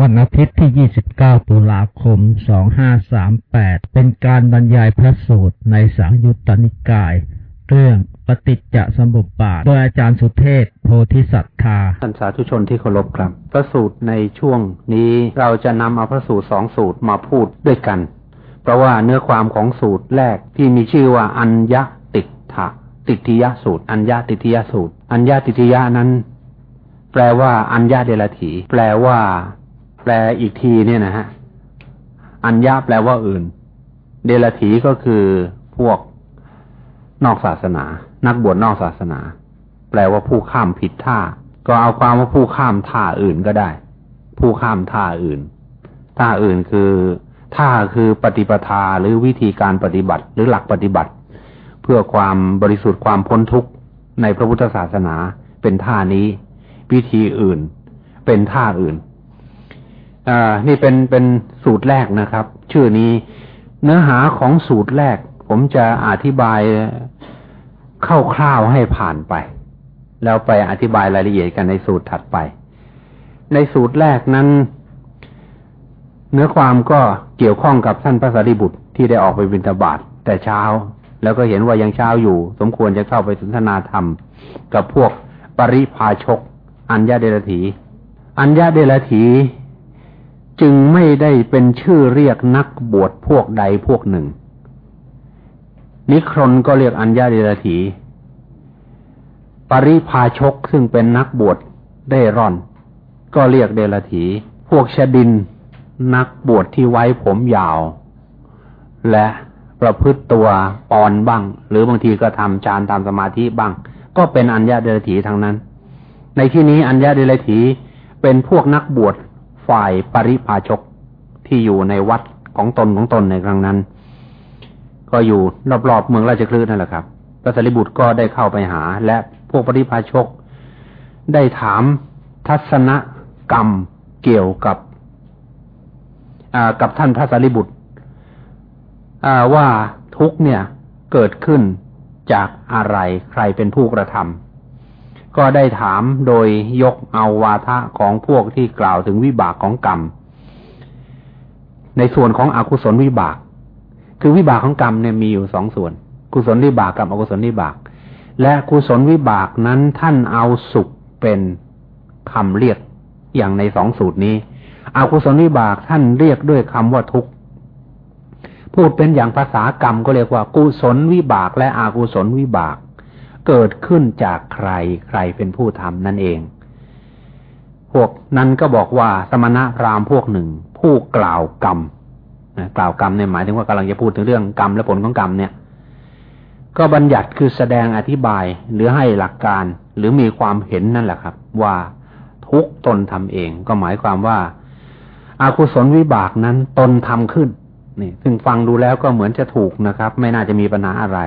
วันอาทิตย์ที่ 29 ตุลาคม 2538 เป็นการบรรยายพระสูตรในสังยุตตนิกาย เรื่องปฏิจจสมุปบาท โดยอาจารย์สุเทพโพธิสัตธาท่านสาธุชนที่เคารพครับ พระสูตรในช่วงนี้เราจะนำเอาพระสูตรสองสูตรมาพูดด้วยกัน เพราะว่าเนื้อความของสูตรแรกที่มีชื่อว่าอัญญติถะติทิยสูตร อัญญติทิยสูตร อัญญติทิยนั้น แปลว่าอัญญาเดลถี แปลว่า แปลอีกทีเนี่ยนะฮะ อัญญาแปลว่าอื่น เดลถีก็คือพวกนอกศาสนา นักบวชนอกศาสนา แปลว่าผู้ข้ามผิดท่า ก็เอาความว่าผู้ข้ามท่าอื่นก็ได้ ผู้ข้ามท่าอื่น ท่าอื่นคือท่าคือปฏิปทาหรือวิธีการปฏิบัติ หรือหลักปฏิบัติ เพื่อความบริสุทธิ์ความพ้นทุกข์ในพระพุทธศาสนาเป็นท่านี้ วิธีอื่น เป็นท่าอื่น อ่า นี่เป็นเป็นสูตรแรกนะครับ ชื่อนี้ เนื้อหาของสูตรแรก ผมจะอธิบายคร่าวๆให้ผ่านไป แล้วไปอธิบายรายละเอียดกันในสูตรถัดไป ในสูตรแรกนั้น เนื้อความก็เกี่ยวข้องกับท่านพระสารีบุตรที่ได้ออกไปบิณฑบาตแต่เช้า แล้วก็เห็นว่ายังเช้าอยู่ สมควรจะเข้าไปสนทนาธรรม กับพวกปริพาชก อัญญาเดรถีอัญญาเดรถี จึงไม่ได้เป็นชื่อเรียกนักบวชพวกใดพวกหนึ่ง นิครนก็เรียกอัญญาเดรถี ปริพาชกซึ่งเป็นนักบวชได้ร่อน ก็เรียกเดรถี พวกชดินนักบวชที่ไว้ผมยาว และประพฤติตัวปอนบ้าง หรือบางทีก็ทำฌานตามสมาธิบ้าง ก็เป็นอัญญาเดรถีทั้งนั้น ในที่นี้อัญญาเดรถีเป็นพวกนักบวช ฝ่ายปริพาชกที่อยู่ในวัดของตนของตนในครั้งนั้น ก็อยู่รอบๆเมืองราชคลื่นนั่นแหละครับพระสารีบุตรก็ได้เข้าไปหา และพวกปริพาชก ได้ถามทัศนกรรมเกี่ยวกับกับท่านพระสารีบุตรว่าทุกเนี่ยเกิดขึ้นจากอะไรใครเป็นผู้กระทำ ก็ได้ถามโดยยกเอาวาทะของพวกที่กล่าวถึงวิบากของกรรม ในส่วนของอกุศลวิบาก คือวิบากของกรรมเนี่ยมีอยู่สองส่วน กุศลวิบากกับอกุศลวิบาก และกุศลวิบากนั้นท่านเอาสุขเป็นคำเรียกอย่างในสองสูตรนี้อกุศลวิบากท่านเรียกด้วยคำว่าทุกข์พูดเป็นอย่างภาษากรรมก็เรียกว่า กุศลวิบากและอกุศลวิบาก เกิดขึ้นจากใครใครเป็นผู้ทำนั่นเอง พวกนั้นก็บอกว่าสมณะพราหมณ์พวกหนึ่ง ผู้กล่าวกรรมกล่าวกรรมเนี่ยหมายถึงว่ากำลังจะพูดถึงเรื่องกรรมและผลของกรรมเนี่ย ก็บัญญัติคือแสดงอธิบายหรือให้หลักการหรือมีความเห็นนั่นแหละครับ ว่าทุกตนทำเอง ก็หมายความว่าอากุศลวิบากนั้นตนทำขึ้นนี่ซึ่งฟังดูแล้วก็เหมือนจะถูกนะครับ ไม่น่าจะมีปัญหาอะไร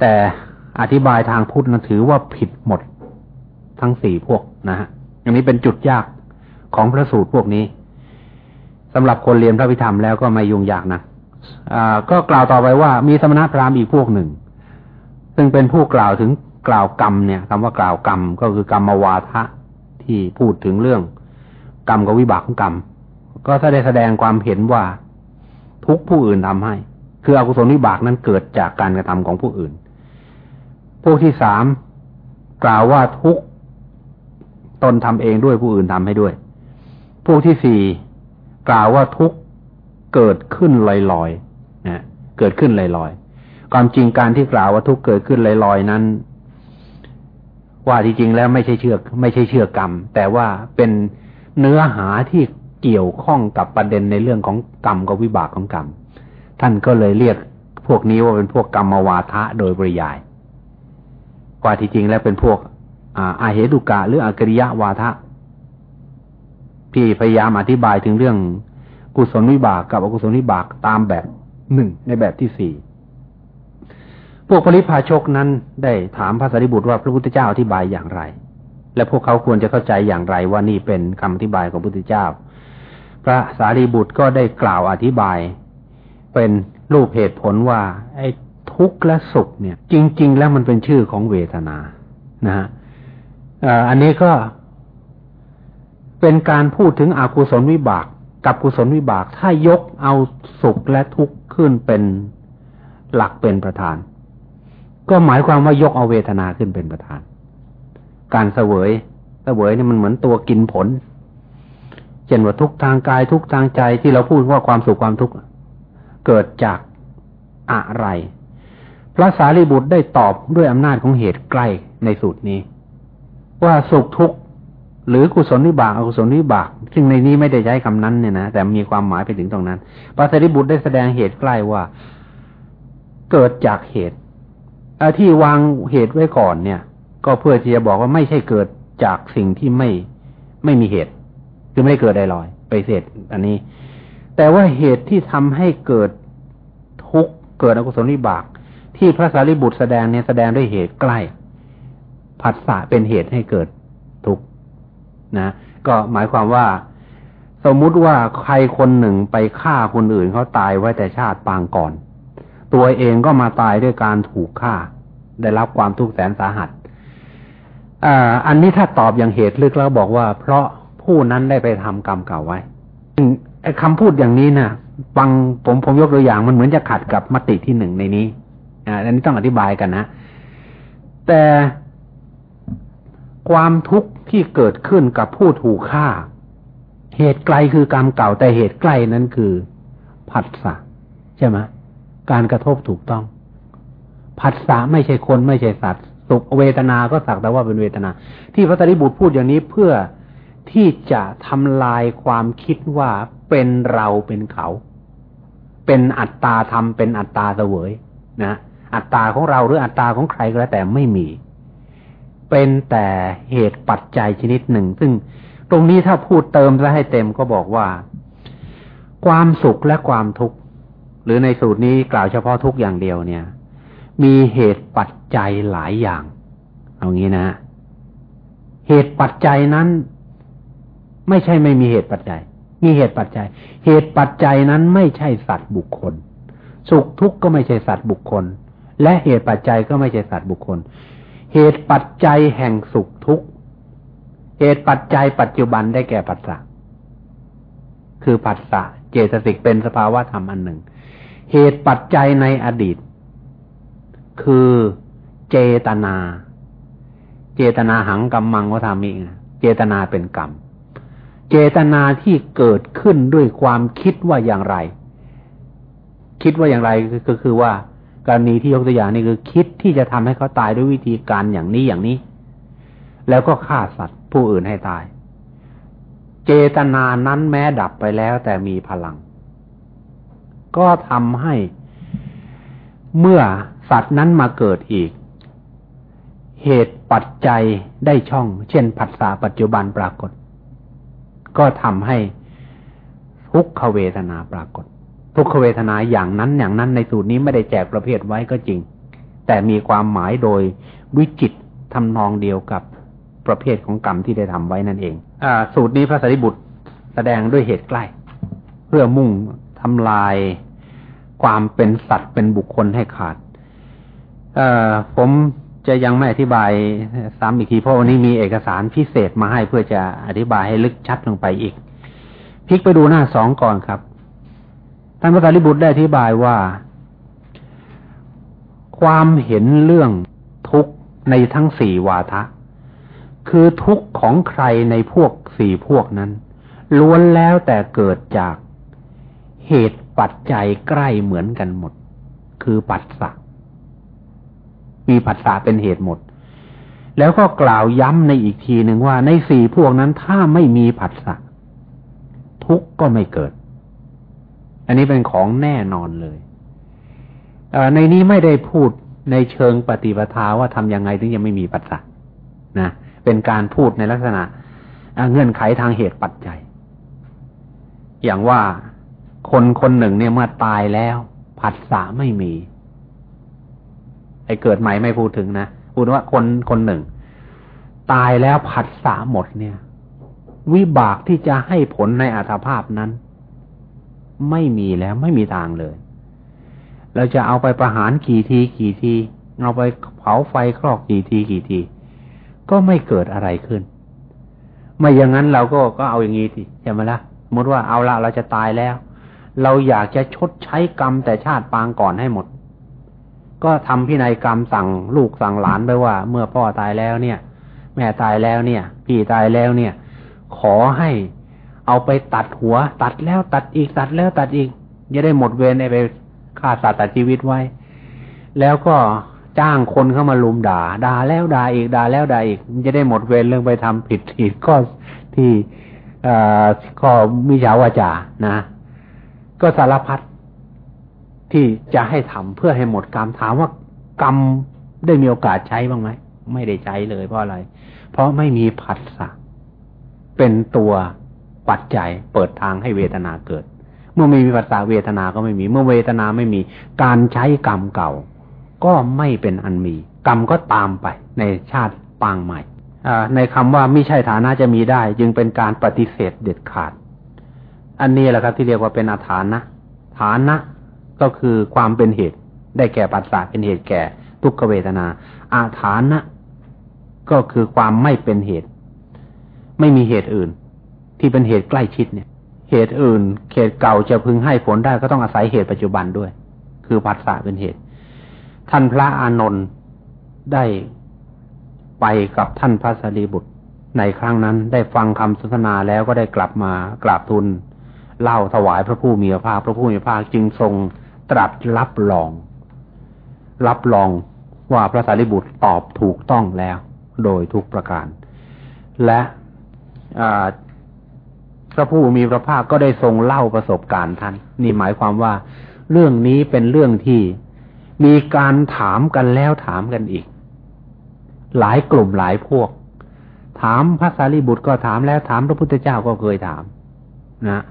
แต่ อธิบายทางพุทธนะถือว่าผิดหมดทั้งสี่พวกนะฮะอันนี้เป็นจุดยากของพระสูตรพวกนี้สำหรับคนเรียนพระพิธรรมแล้วก็ไม่ยุ่งยากนะอ่าก็กล่าวต่อไปว่ามีสมณพราหมณ์อีกพวกหนึ่ง ซึ่งเป็นผู้กล่าวถึงกล่าวกรรมเนี่ยคำว่ากล่าวกรรมก็คือกรรมวาทะที่พูดถึงเรื่อง กรรมกับวิบากของกรรม ก็ถ้าได้แสดงความเห็นว่าทุกผู้อื่นทำให้ คืออกุศลวิบากนั้นเกิดจากการกระทำของผู้อื่น พวกที่สามกล่าวว่าทุกตนทำเองด้วยผู้อื่นทำให้ด้วย พวกที่สี่กล่าวว่าทุกเกิดขึ้นลอยๆนะเกิดขึ้นลอยๆความจริงการที่กล่าวว่าทุกเกิดขึ้นลอยๆนั้น ว่าที่จริงแล้วไม่ใช่เชื่อไม่ใช่เชื่อกรรม แต่ว่าเป็นเนื้อหาที่เกี่ยวข้องกับประเด็นในเรื่องของกรรมกับวิบากของกรรม ท่านก็เลยเรียกพวกนี้ว่าเป็นพวกกรรมวาทะโดยปริยาย ว่าที่จริงแล้วเป็นพวกอาเหตุกะหรืออากริยะวาทะพี่พยายามอธิบายถึงเรื่องกุศลวิบากกับอกุศลวิบากตามแบบหนึ่งในแบบที่สี่พวกปริพาชกนั้นได้ถามพระสารีบุตรว่าพระพุทธเจ้าอธิบายอย่างไร และพวกเขาควรจะเข้าใจอย่างไรว่านี่เป็นคำอธิบายของพระพุทธเจ้า พระสารีบุตรก็ได้กล่าวอธิบาย เป็นรูปเหตุผลว่าไอ้ ทุกข์และสุขเนี่ย จริง ๆ แล้วมันเป็นชื่อของเวทนานะฮะอันนี้ก็เป็นการพูดถึงอกุศลวิบาก กับกุศลวิบาก ถ้ายกเอาสุขและทุกข์ขึ้นเป็นหลักเป็นประธาน ก็หมายความว่ายกเอาเวทนาขึ้นเป็นประธาน การเสวยเสวยนี่มันเหมือนตัวกินผลเช่นว่าทุกทางกายทุกทางใจที่เราพูดว่าความสุขความทุกข์เกิดจากอะไร พระสารีบุตรได้ตอบด้วยอำนาจของเหตุใกล้ในสูตรนี้ ว่าสุขทุกข์หรือกุศลวิบากอกุศลวิบาก ซึ่งในนี้ไม่ได้ใช้คำนั้นเนี่ยนะแต่มีความหมายไปถึงตรงนั้น พระสารีบุตรได้แสดงเหตุใกล้ว่าเกิดจากเหตุอที่วางเหตุไว้ก่อนเนี่ย ก็เพื่อที่จะบอกว่าไม่ใช่เกิดจากสิ่งที่ไม่ไม่มีเหตุ คือไม่ได้เกิดได้ลอยไปเสร็จอันนี้ แต่ว่าเหตุที่ทำให้เกิดทุกข์เกิดอกุศลวิบาก ที่พระสารีบุตรแสดงเนี่ยแสดงด้วยเหตุใกล้ผัสสะเป็นเหตุให้เกิดทุกข์นะ ก็หมายความว่า สมมุติว่าใครคนหนึ่งไปฆ่าคนอื่นเขาตายไว้แต่ชาติปางก่อน ตัวเองก็มาตายด้วยการถูกฆ่า ได้รับความทุกข์แสนสาหัสอันนี้ถ้าตอบอย่างเหตุลึกแล้วบอกว่า เพราะผู้นั้นได้ไปทำกรรมเก่าไว้ไอ้คำพูดอย่างนี้นะ่ะ ฟังผมผมยกตัวอย่างมันเหมือนจะขัดกับมติที่หนึ่งในนี้ อันนี้ต้องอธิบายกันนะ แต่ความทุกข์ที่เกิดขึ้นกับผู้ถูกฆ่า เหตุไกลคือกรรมเก่าแต่เหตุใกล้นั้นคือผัสสะใช่ไหมการกระทบถูกต้องผัสสะไม่ใช่คนไม่ใช่สัตว์สุขเวทนาก็สักแต่ว่าเป็นเวทนา ที่พระตรีบุตรพูดอย่างนี้เพื่อที่จะทำลายความคิดว่าเป็นเราเป็นเขา เป็นอัตตาธรรมเป็นอัตตาเสวยนะ อัตตาของเราหรืออัตตาของใครก็แล้วแต่ไม่มี เป็นแต่เหตุปัจจัยชนิดหนึ่ง ซึ่งตรงนี้ถ้าพูดเติมซะให้เต็มก็บอกว่า ความสุขและความทุกข์หรือในสูตรนี้กล่าวเฉพาะทุกอย่างเดียวเนี่ย มีเหตุปัจจัยหลายอย่างเอางี้นะ เหตุปัจจัยนั้น ไม่ใช่ไม่มีเหตุปัจจัย มีเหตุปัจจัย เหตุปัจจัยนั้นไม่ใช่สัตว์บุคคล สุขทุกข์ก็ไม่ใช่สัตว์บุคคล และเหตุปัจจัยก็ไม่ใช่สัตว์บุคคล เหตุปัจจัยแห่งสุขทุกข์ เหตุปัจจัยปัจจุบันได้แก่ปัสสะคือปัสสะเจตสิกเป็นสภาวะธรรมอันหนึ่ง เหตุปัจจัยในอดีต คือเจตนา เจตนาหังกรรมังวธามิเจตนาเป็นกรรม เจตนาที่เกิดขึ้นด้วยความคิดว่าอย่างไร คิดว่าอย่างไรก็คือว่า กรณีที่ยกตัวอย่างนี่คือคิดที่จะทำให้เขาตายด้วยวิธีการอย่างนี้อย่างนี้ แล้วก็ฆ่าสัตว์ผู้อื่นให้ตาย เจตนานั้นแม้ดับไปแล้วแต่มีพลัง ก็ทำให้เมื่อสัตว์นั้นมาเกิดอีก เหตุปัจจัยได้ช่อง เช่นผัสสะปัจจุบันปรากฏ ก็ทำให้ทุกขเวทนาปรากฏ ทุกขเวทนาอย่างนั้นอย่างนั้นในสูตรนี้ไม่ได้แจกประเภทไว้ก็จริง แต่มีความหมายโดยวิจิตทำนองเดียวกับประเภทของกรรมที่ได้ทำไว้นั่นเองอ่าสูตรนี้พระสารีบุตรแสดงด้วยเหตุใกล้ เพื่อมุ่งทำลายความเป็นสัตว์เป็นบุคคลให้ขาด เอ่อผมจะยังไม่อธิบายซ้ำอีกทีเพราะวันนี้มีเอกสารพิเศษมาให้เพื่อจะอธิบายให้ลึกชัดลงไปอีก พลิกไปดูหน้าสองก่อนครับ ท่านพระสารีบุตรได้อธิบายว่า ความเห็นเรื่องทุกข์ในทั้งสี่วาทะ คือทุกข์ของใครในพวกสี่พวกนั้น ล้วนแล้วแต่เกิดจากเหตุปัจจัยใกล้เหมือนกันหมด คือปัสสะมีผัสสะเป็นเหตุหมด แล้วก็กล่าวย้ำในอีกทีหนึ่งว่าในสี่พวกนั้นถ้าไม่มีผัสสะทุกก็ไม่เกิด อันนี้เป็นของแน่นอนเลยในนี้ไม่ได้พูดในเชิงปฏิปทาว่าทำยังไงถึงจะไม่มีปัสสะนะเป็นการพูดในลักษณะเงื่อนไขทางเหตุปัจจัย อย่างว่าคนคนหนึ่งเนี่ยเมื่อตายแล้วผัสสะไม่มี ไอ้เกิดใหม่ไม่พูดถึงนะพูดว่าคนคนหนึ่ง ตายแล้วผัดสาหมดเนี่ย วิบากที่จะให้ผลในอัตภาพนั้น ไม่มีแล้วไม่มีทางเลย เราจะเอาไปประหารกี่ทีกี่ทีเอาไปเผาไฟครอกกี่ทีกี่ที ก็ไม่เกิดอะไรขึ้น ไม่อย่างนั้นเราก็ก็เอาอย่างนี้สิใช่ไหมละ่ะสมมติว่าเอาละเราจะตายแล้ว เราอยากจะชดใช้กรรมแต่ชาติปางก่อนให้หมด ก็ทำพินัยกรรมสั่งลูกสั่งหลานไปว่า เมื่อพ่อตายแล้วเนี่ย แม่ตายแล้วเนี่ย พี่ตายแล้วเนี่ย ขอให้ เอาไปตัดหัว ตัดแล้วตัดอีกตัดแล้วตัดอีกจะได้หมดเวรไปฆ่าสัตว์ตัดชีวิตไว้ แล้วก็จ้างคนเข้ามาลุมด่า ด่าแล้วด่าอีกด่าแล้วด่าอีกมันจะได้หมดเวรเรื่องไปทำผิดผิดก็ที่ก็มิจฉาวาจานะ ก็สารพัดที่จะให้ทำเพื่อให้หมดกรรมถามว่ากรรมได้มีโอกาสใช้บ้างไหมไม่ได้ใช้เลยเพราะอะไร เพราะไม่มีผัสสะเป็นตัว ปัจจัยเปิดทางให้เวทนาเกิด เมื่อไม่มีปัสสาเวทนาก็ไม่มี เมื่อเวทนาไม่มีการใช้กรรมเก่า ก็ไม่เป็นอันมี กรรมก็ตามไปในชาติปางใหม่ในคำว่าไม่ใช่ฐานะจะมีได้ จึงเป็นการปฏิเสธเด็ดขาด อันนี้แหละครับที่เรียกว่าเป็นอาฐานนะฐานะก็คือความเป็นเหตุได้แก่ปัสสาเป็นเหตุแก่ทุกขเวทนา อาฐานะก็คือความไม่เป็นเหตุ ไม่มีเหตุอื่น ที่เป็นเหตุใกล้ชิดเนี่ย เหตุอื่นเหตุเก่าจะพึงให้ผลได้ก็ต้องอาศัยเหตุปัจจุบันด้วย คือผัสสะเป็นเหตุ ท่านพระอานนท์ได้ไปกับท่านพระสารีบุตร ในครั้งนั้นได้ฟังคำสนทนาแล้วก็ได้กลับมากราบทูลเล่าถวายพระผู้มีพระภาคพระผู้มีพระภาคจึงทรงตรัสรับรอง รับรองว่าพระสารีบุตรตอบถูกต้องแล้ว โดยทุกประการ และ พระผู้มีพระภาคก็ได้ทรงเล่าประสบการณ์ท่าน นี่หมายความว่า เรื่องนี้เป็นเรื่องที่มีการถามกันแล้วถามกันอีก หลายกลุ่มหลายพวก ถามพระสารีบุตรก็ถามแล้วถามพระพุทธเจ้าก็เคยถาม นะ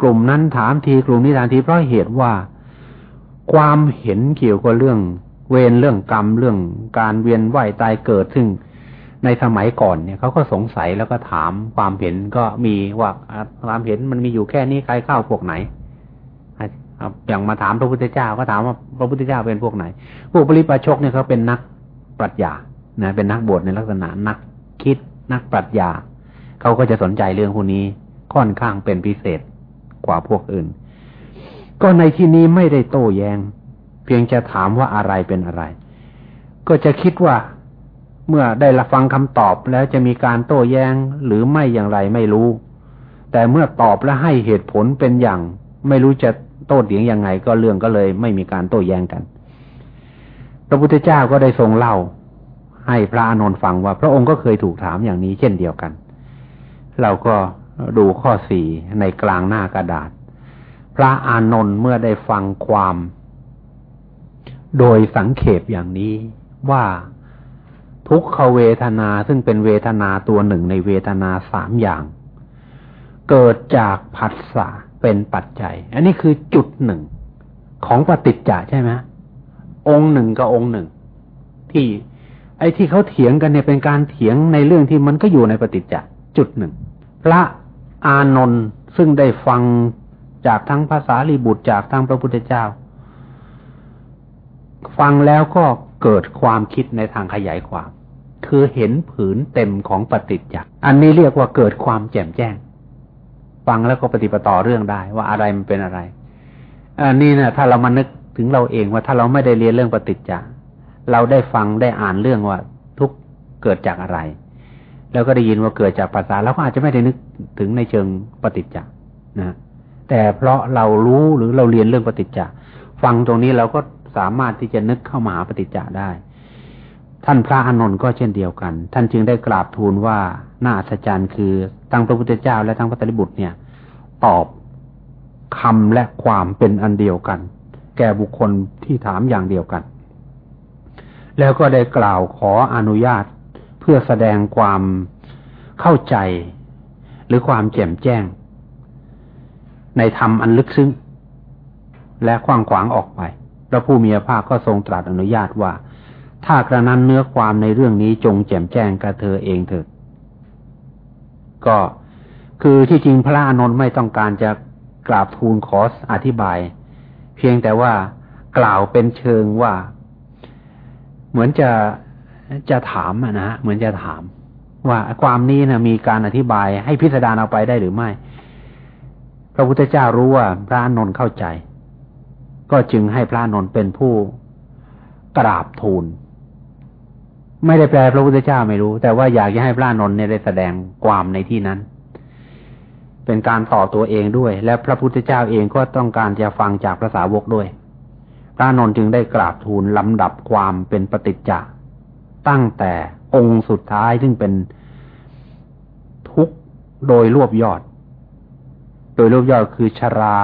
กลุ่มนั้นถามทีกลุ่มนี้ถามทีเพราะเหตุว่าความเห็นเกี่ยวกับเรื่อง เวรเรื่องกรรมเรื่องการเวียนว่ายตายเกิดซึ่ง ในสมัยก่อนเนี่ยเขาก็สงสัยแล้วก็ถามความเห็นก็มีว่าความเห็นมันมีอยู่แค่นี้ใครเข้าพวกไหนอย่างมาถามพระพุทธเจ้าก็ถามว่าพระพุทธเจ้าเป็นพวกไหน พวกปริปาชกเนี่ยเขาเป็นนักปรัชญานะเป็นนักบวชในลักษณะนักคิดนักปรัชญาเขาก็จะสนใจเรื่องพวกนี้ค่อนข้างเป็นพิเศษกว่าพวกอื่น ก็ในที่นี้ไม่ได้โต้แยง้ง เพียงจะถามว่าอะไรเป็นอะไร ก็จะคิดว่า เมื่อได้รับฟังคำตอบแล้วจะมีการโต้แย้งหรือไม่อย่างไรไม่รู้ แต่เมื่อตอบและให้เหตุผลเป็นอย่าง ไม่รู้จะโต้เถียงยังไงก็เรื่องก็เลย ไม่มีการโต้แย้งกัน พระพุทธเจ้าก็ได้ทรงเล่า ให้พระอานนท์ฟังว่า พระองค์ก็เคยถูกถามอย่างนี้เช่นเดียวกัน เราก็ดูข้อสี่ในกลางหน้ากระดาษ พระอานนท์เมื่อได้ฟังความ โดยสังเขปอย่างนี้ว่า ทุกขเวทนาซึ่งเป็นเวทนาตัวหนึ่งในเวทนาสามอย่าง เกิดจากผัสสะเป็นปัจจัย อันนี้คือจุดหนึ่งของปฏิจจใช่ไหมองค์หนึ่งกับองค์หนึ่ง ที่ ไอ้ที่เขาเถียงกันเนี่ยเป็นการเถียงในเรื่องที่มันก็อยู่ในปฏิจจจุดหนึ่ง พระอานนท์ซึ่งได้ฟังจากทั้งภาษาลีบุตรจากทั้งพระพุทธเจ้า ฟังแล้วก็เกิดความคิดในทางขยายความ คือเห็นผืนเต็มของปฏิจจ์อันนี้เรียกว่าเกิดความแจ่มแจ้ง ฟังแล้วก็ปฏิปต่อเรื่องได้ว่าอะไรมันเป็นอะไรอันนี้นะถ้าเรามานึกถึงเราเองว่าถ้าเราไม่ได้เรียนเรื่องปฏิจจ์เราได้ฟังได้อ่านเรื่องว่า ทุกเกิดจากอะไร แล้วก็ได้ยินว่าเกิดจากภาษาเราก็อาจจะไม่ได้นึกถึงในเชิงปฏิจจ์นะแต่เพราะเรารู้หรือเราเรียนเรื่องปฏิจจ์ฟังตรงนี้เราก็สามารถที่จะนึกเข้ามาหาปฏิจจ์ได้ ท่านพระอานนท์ก็เช่นเดียวกัน ท่านจึงได้กราบทูลว่าน่าอัศจรรย์คือทั้งพระพุทธเจ้าและทั้งพระตริบุตรเนี่ย ตอบคำและความเป็นอันเดียวกัน แก่บุคคลที่ถามอย่างเดียวกัน แล้วก็ได้กล่าวขออนุญาตเพื่อแสดงความเข้าใจ หรือความแจ่มแจ้ง ในธรรมอันลึกซึ้งและกว้างขวางออกไปพระผู้มีพระภาคก็ทรงตรัสอนุญาตว่า ถ้ากระนั้นเนื้อความในเรื่องนี้จงแจ่มแจ้งกับเธอเองเถิดก็คือที่จริงพระอานนท์ไม่ต้องการจะกราบทูลขออธิบาย เพียงแต่ว่ากล่าวเป็นเชิงว่า เหมือนจะจะถามอะนะเหมือนจะถาม ว่าความนี้นะมีการอธิบายให้พิสดารเอาไปได้หรือไม่ พระพุทธเจ้ารู้ว่าพระนนท์เข้าใจ ก็จึงให้พระนนท์เป็นผู้กราบทูล ไม่ได้แปลพระพุทธเจ้าไม่รู้ แต่ว่าอยากจะให้พระนนท์เนี่ยได้แสดงความในที่นั้น เป็นการต่อตัวเองด้วย และพระพุทธเจ้าเองก็ต้องการจะฟังจากพระสาวกด้วย พระนนท์จึงได้กราบทูลลำดับความเป็นปฏิจจ์ตั้งแต่องค์สุดท้ายซึ่งเป็นทุกโดยรวบยอด โดยรวบยอดคือชรา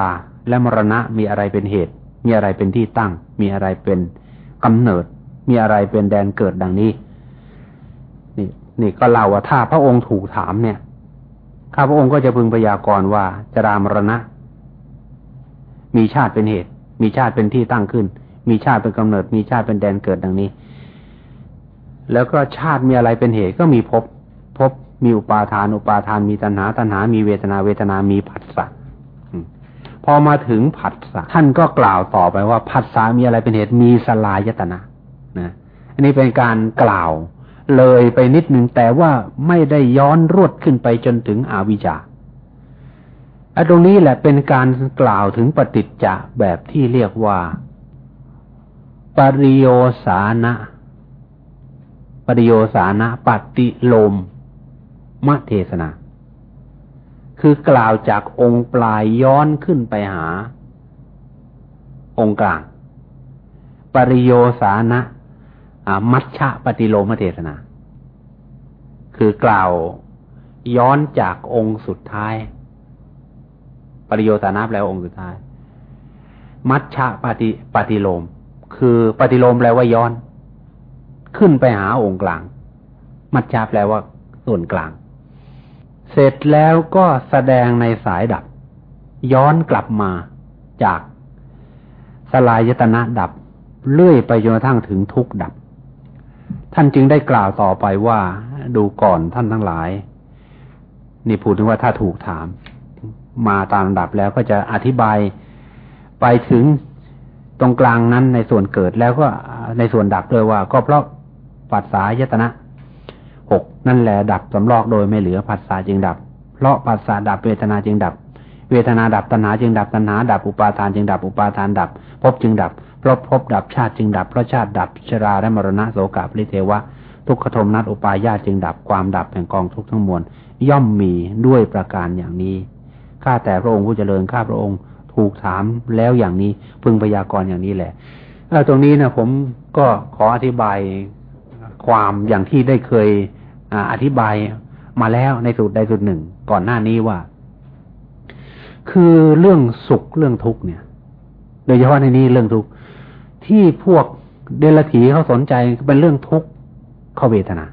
และมรณะมีอะไรเป็นเหตุ มีอะไรเป็นที่ตั้ง มีอะไรเป็นกำเนิด มีอะไรเป็นแดนเกิดดังนี้ นี่ นี่ก็เล่าว่าถ้าพระองค์ถูกถามเนี่ยข้าพระองค์ก็จะพึงพยากรณ์ว่าจรามรณะ มีชาติเป็นเหตุ มีชาติเป็นที่ตั้งขึ้น มีชาติเป็นกำเนิด มีชาติเป็นแดนเกิดดังนี้ แล้วก็ชาติมีอะไรเป็นเหตุก็มีภพภพมีอุปาทาน อุปาทานมีตัณหา ตัณหา มีเวทนา เวทนา มีผัสสะพอมาถึงผัสสะท่านก็กล่าวต่อไปว่าผัสสะมีอะไรเป็นเหตุ มีสลายตนะ นะอันนี้เป็นการกล่าวเลยไปนิดหนึ่งแต่ว่าไม่ได้ย้อนรวดขึ้นไปจนถึงอวิชชาไอ้ตรงนี้แหละเป็นการกล่าวถึงปฏิจจะแบบที่เรียกว่า ปริโยสานะ ปริโยสานะปฏิโลมมะเทศนา คือกล่าวจากองค์ปลายย้อนขึ้นไปหา องค์กลาง ปริโยสานะ มัชชะปฏิโลมเทศนา คือกล่าวย้อนจากองค์สุดท้าย ปริโยสานะแปลว่าองค์สุดท้าย มัชชะปฏิปฏิโลม คือปฏิโลมแปลว่าย้อน ขึ้นไปหาองค์กลาง มัจจาแปลว่าส่วนกลาง เสร็จแล้วก็แสดงในสายดับ ย้อนกลับมาจากสลายยตนะดับ เลื่อยไปจนกระทั่งถึงทุกดับ ท่านจึงได้กล่าวต่อไปว่าดูก่อนท่านทั้งหลาย นี่พูดถึงว่าถ้าถูกถาม มาตามดับแล้วก็จะอธิบายไปถึงตรงกลางนั้นในส่วนเกิดแล้วก็ในส่วนดับเลยว่า ก็เพราะปัสสายตนะหกนั่นแหละดับสำลอกโดยไม่เหลือปัสสาจึงดับ เพราะปัสสาดับเวทนาจึงดับ เวทนาดับตัณหาจึงดับตัณหาดับอุปาทานจึงดับอุปาทานดับภพจึงดับ เพราะภพดับชาติจึงดับเพราะชาติดับชราและมรณะโสกาปริเทวะ ทุกขโทมนัสอุปาญาจึงดับความดับแห่งกองทุกทั้งมวลย่อมมีด้วยประการอย่างนี้ข้าแต่พระองค์ผู้เจริญข้าพระองค์ถูกถามแล้วอย่างนี้พึงพยากรณ์อย่างนี้แหละตรงนี้นะผมก็ขออธิบายความอย่างที่ได้เคยอธิบายมาแล้วในสูตรใดสูตรหนึ่ง ก่อนหน้านี้ว่า คือเรื่องสุขเรื่องทุกข์เนี่ย โดยเฉพาะในนี้เรื่องทุกข์ ที่พวกเดลถีเขาสนใจเป็นเรื่องทุกขเวทนา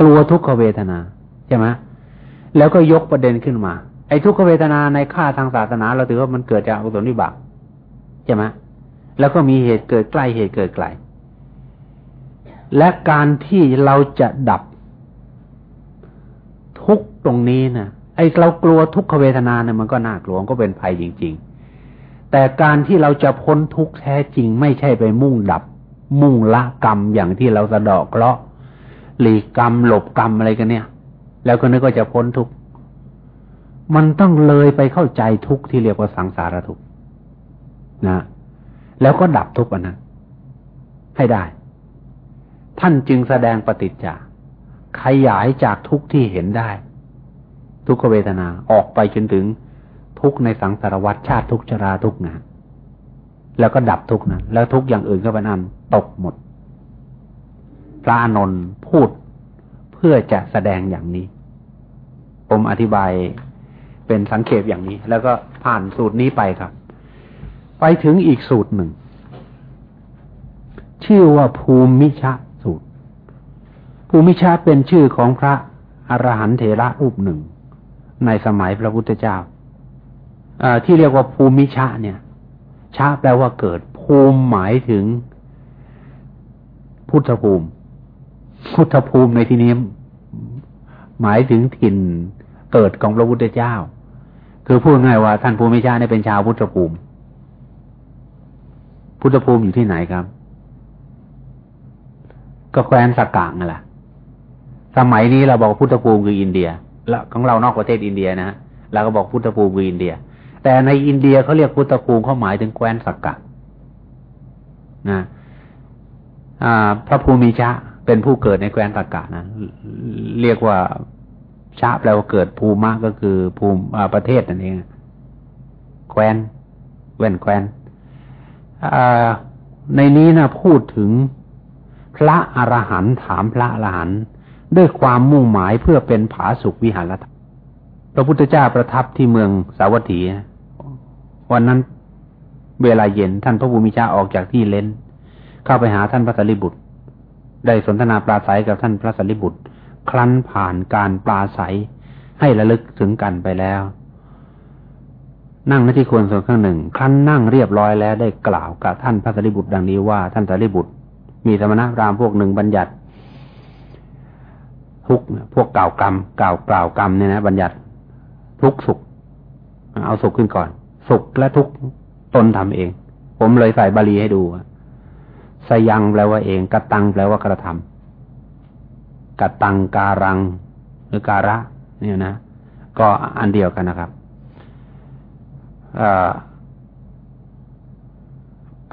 กลัวทุกขเวทนาใช่ไหมแล้วก็ยกประเด็นขึ้นมา ไอ้ทุกขเวทนาในค่าทางศาสนา เราถือว่ามันเกิดจากอุศลวิบากใช่ไหมแล้วก็มีเหตุเกิดใกล้เหตุเกิดไกล และการที่เราจะดับทุกตรงนี้นะไอ้เรากลัวทุกขเวทนาเนี่ยมันก็น่ากลัวก็เป็นภัยจริง แต่การที่เราจะพ้นทุกข์แท้จริงไม่ใช่ไปมุ่งดับ มุ่งละกรรมอย่างที่เราสะดอกเคราะหลีกกรรมหลบกรรมอะไรกันเนี่ย แล้วก็นึกว่าจะพ้นทุกข์มันต้องเลยไปเข้าใจทุกข์ที่เรียกว่าสังสารทุกข์นะ แล้วก็ดับทุกข์อันนั้นให้ได้ ท่านจึงแสดงปฏิจจาขยายจากทุกข์ที่เห็นได้ ทุกขเวทนาออกไปจนถึง ทุกในสังสารวัฏชาติทุกชราทุกงานแล้วก็ดับทุกนั้นแล้วทุกอย่างอื่นก็เป็นอันตกหมด พระอนนท์พูดเพื่อจะแสดงอย่างนี้ ผมอธิบายเป็นสังเขปอย่างนี้ แล้วก็ผ่านสูตรนี้ไปครับ ไปถึงอีกสูตรหนึ่ง ชื่อว่าภูมิชะภูมิชาเป็นชื่อของพระอรหันเถระรูปหนึ่ง ในสมัยพระพุทธเจ้า ที่เรียกว่าภูมิชาเนี่ยชาแปลว่าเกิด ภูมิหมายถึง พุทธภูมิ พุทธภูมิในที่นี้หมายถึงถิ่นเกิดของพระพุทธเจ้า คือพูดง่ายว่าท่านภูมิชาเนี่ยเป็นชาวพุทธภูมิ พุทธภูมิอยู่ที่ไหนครับ ก็แคว้นสกกางนั่นแหละสมัยนี้เราบอกพุทธภูมิคืออินเดีย แล้วของเรานอกประเทศอินเดียนะฮะเราก็บอกพุทธภูมิคืออินเดีย แต่ในอินเดียเขาเรียกพุทธภูมิเขาหมายถึงแคว้นสักกะนะพระภูมิชะเป็นผู้เกิดในแคว้นสักกะนะเรียกว่าชะแปลว่าเกิดภูมิก็คือภูมิประเทศนั่นเองแคว้นเว้นแคว้นในนี้นะพูดถึงพระอรหันต์ถามพระอรหันต์ด้วยความมุ่งหมายเพื่อเป็นผาสุขวิหารธรรมพระพุทธเจ้าประทับที่เมืองสาวัตถี วันนั้นเวลาเย็นท่านพระภูมิชาออกจากที่เลนเข้าไปหาท่านพระสารีบุตร ได้สนทนาปราศัยกับท่านพระสารีบุตร ครั้นผ่านการปราศัยให้ระลึกถึงกันไปแล้ว นั่งในที่ควรส่วนข้างหนึ่ง ครั้นนั่งเรียบร้อยแล้วได้กล่าวกับท่านพระสารีบุตรดังนี้ว่าท่านสารีบุตร มีสมณพราหมณ์พวกหนึ่งบัญญัติทุกพวกกล่าวกรรมกล่าวกล่าวกรรมเนี่ยนะ บัญญัติทุกสุข เอาสุขขึ้นก่อน สุขและทุกตนทำเอง ผมเลยใส่บาลีให้ดูสยังแปลว่าเองกตังแปลว่ากระทำกตังการังหรือการะ เนี่ยนะ ก็อันเดียวกันนะครับ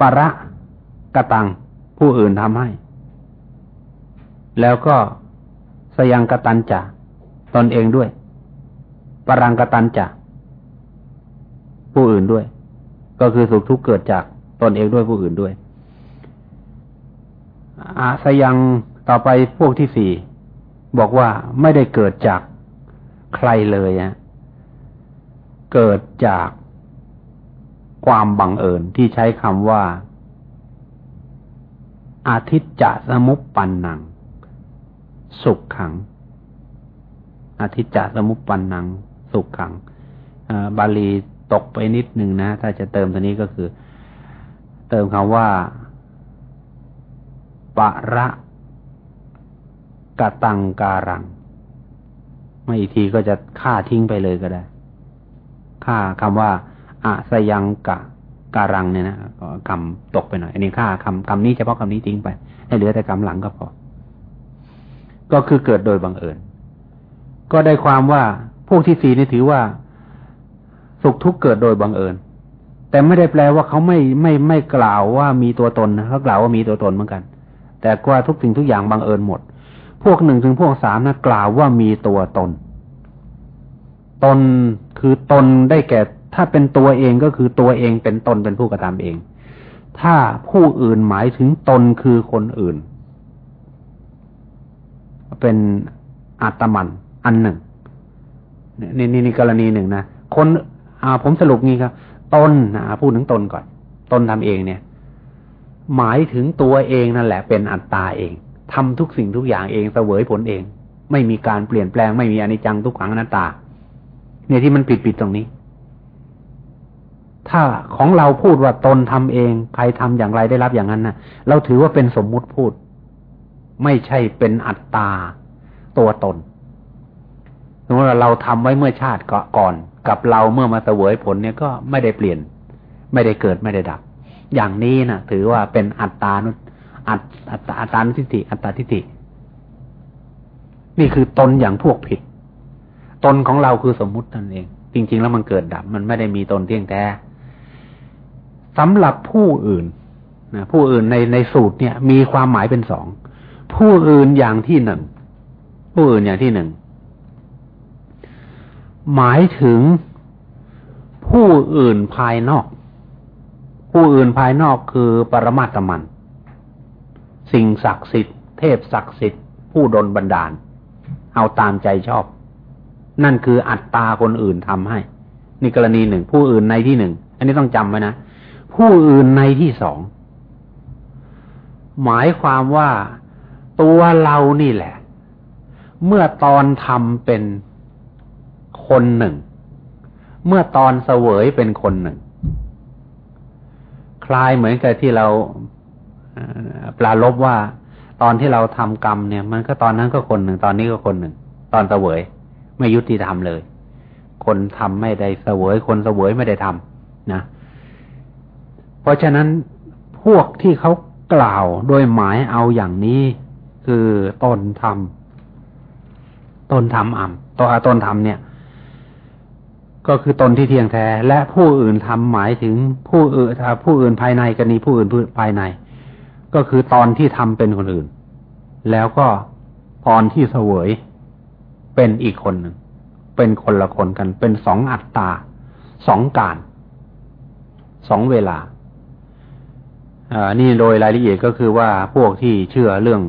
ประกตัง ผู้อื่นทำให้ แล้วก็สยังกตันจะตนเองด้วย ปรังกตันจะ ผู้อื่นด้วย ก็คือสุขทุกข์เกิดจากตนเองด้วยผู้อื่นด้วยอาสยังต่อไปพวกที่สี่บอกว่าไม่ได้เกิดจากใครเลยฮะเกิดจากความบังเอิญที่ใช้คำว่า อาทิตจะสมุปปันนัง สุขขังอธิจจสมุปปันนัง สุขขังบาลี ตกไปนิดหนึ่งนะ ถ้าจะเติมตัวนี้ก็คือ เติมคำว่าปะระกะตังการัง ไม่อีกทีก็จะฆ่าทิ้งไปเลยก็ได้ฆ่าคำว่าอะสยังกะการังเนี่ยนะคำตกไปหน่อย อันนี้ฆ่าคำคำนี้เฉพาะคำนี้ทิ้งไป ให้เหลือแต่คำหลังก็พอ ก็คือเกิดโดยบังเอิญ ก็ได้ความว่าพวกที่สี่นี่ถือว่า สุขทุกข์เกิดโดยบังเอิญ แต่ไม่ได้แปลว่าเขาไม่ไม่ไม่กล่าวว่ามีตัวตนนะเขากล่าวว่ามีตัวตนเหมือนกัน แต่ว่าทุกสิ่งทุกอย่างบังเอิญหมด พวกหนึ่งถึงพวกสามนะกล่าวว่ามีตัวตน ตนคือตนได้แก่ ถ้าเป็นตัวเองก็คือตัวเองเป็นตนเป็นผู้กระทำเอง ถ้าผู้อื่นหมายถึงตนคือคนอื่น เป็นอัตมันอันหนึ่งนี่นี่นี่กรณีหนึ่งนะคน อ่า ผมสรุปงี้ครับตนนะพูดถึงตนก่อน ตนทำเองเนี่ย หมายถึงตัวเองนั่นแหละ เป็นอัตตาเองทำทุกสิ่งทุกอย่างเองเสวยผลเอง ไม่มีการเปลี่ยนแปลงไม่มีอนิจจังทุกขังอนัตตา เนี่ยที่มันผิดผิดตรงนี้ ถ้าของเราพูดว่าตนทำเอง ใครทำอย่างไรได้รับอย่างนั้นนะเราถือว่าเป็นสมมุติพูด ไม่ใช่เป็นอัตตาตัวตนสมมติว่าเราทำไว้เมื่อชาติก่อน กับเราเมื่อมาเสวยผลเนี่ยก็ไม่ได้เปลี่ยน ไม่ได้เกิดไม่ได้ดับ อย่างนี้นะถือว่าเป็นอัตตานุอัตอัตอัตตานุทิฏฐิอัตตาทิฏฐินี่คือตนอย่างพวกผิด ตนของเราคือสมมุตินั่นเอง จริง ๆ แล้วมันเกิดดับ มันไม่ได้มีตนเที่ยงแท้สำหรับผู้อื่นนะผู้อื่นในในสูตรเนี่ย มีความหมายเป็นสอง ผู้อื่นอย่างที่หนึ่งผู้อื่นอย่างที่หนึ่ง หมายถึงผู้อื่นภายนอก ผู้อื่นภายนอกคือปรมาตมัน สิ่งศักดิ์สิทธิ์ เทพศักดิ์สิทธิ์ ผู้ดลบันดาล เอาตามใจชอบ นั่นคืออัตตาคนอื่นทำให้ นี่กรณีหนึ่ง ผู้อื่นในที่หนึ่ง อันนี้ต้องจำไว้นะ ผู้อื่นในที่สอง หมายความว่าตัวเรานี่แหละ เมื่อตอนทำเป็น คนหนึ่ง เมื่อตอนเสวยเป็นคนหนึ่ง คลายเหมือนกับที่เราปลาลบว่า ตอนที่เราทำกรรมเนี่ย มันก็ตอนนั้นก็คนหนึ่ง ตอนนี้ก็คนหนึ่ง ตอนเสวย ไม่ยุติธรรมเลย คนทำไม่ได้เสวย คนเสวยไม่ได้ทำนะ เพราะฉะนั้นพวกที่เขากล่าวโดยหมายเอาอย่างนี้คือตนทำตนทำอ่ำตัวตนทำเนี่ย ก็คือตนที่เที่ยงแท้ และผู้อื่นทำหมายถึงผู้อื่นผู้อื่นภายในกันนี้ผู้อื่นภายใน ก็คือตอนที่ทำเป็นคนอื่น แล้วก็ตอนที่เสวยเป็นอีกคนหนึ่งเป็นคนละคนกัน เป็นสองอัตตาสองการสองเวลาอ่านี่โดยรายละเอียดก็คือว่าพวกที่เชื่อเรื่อง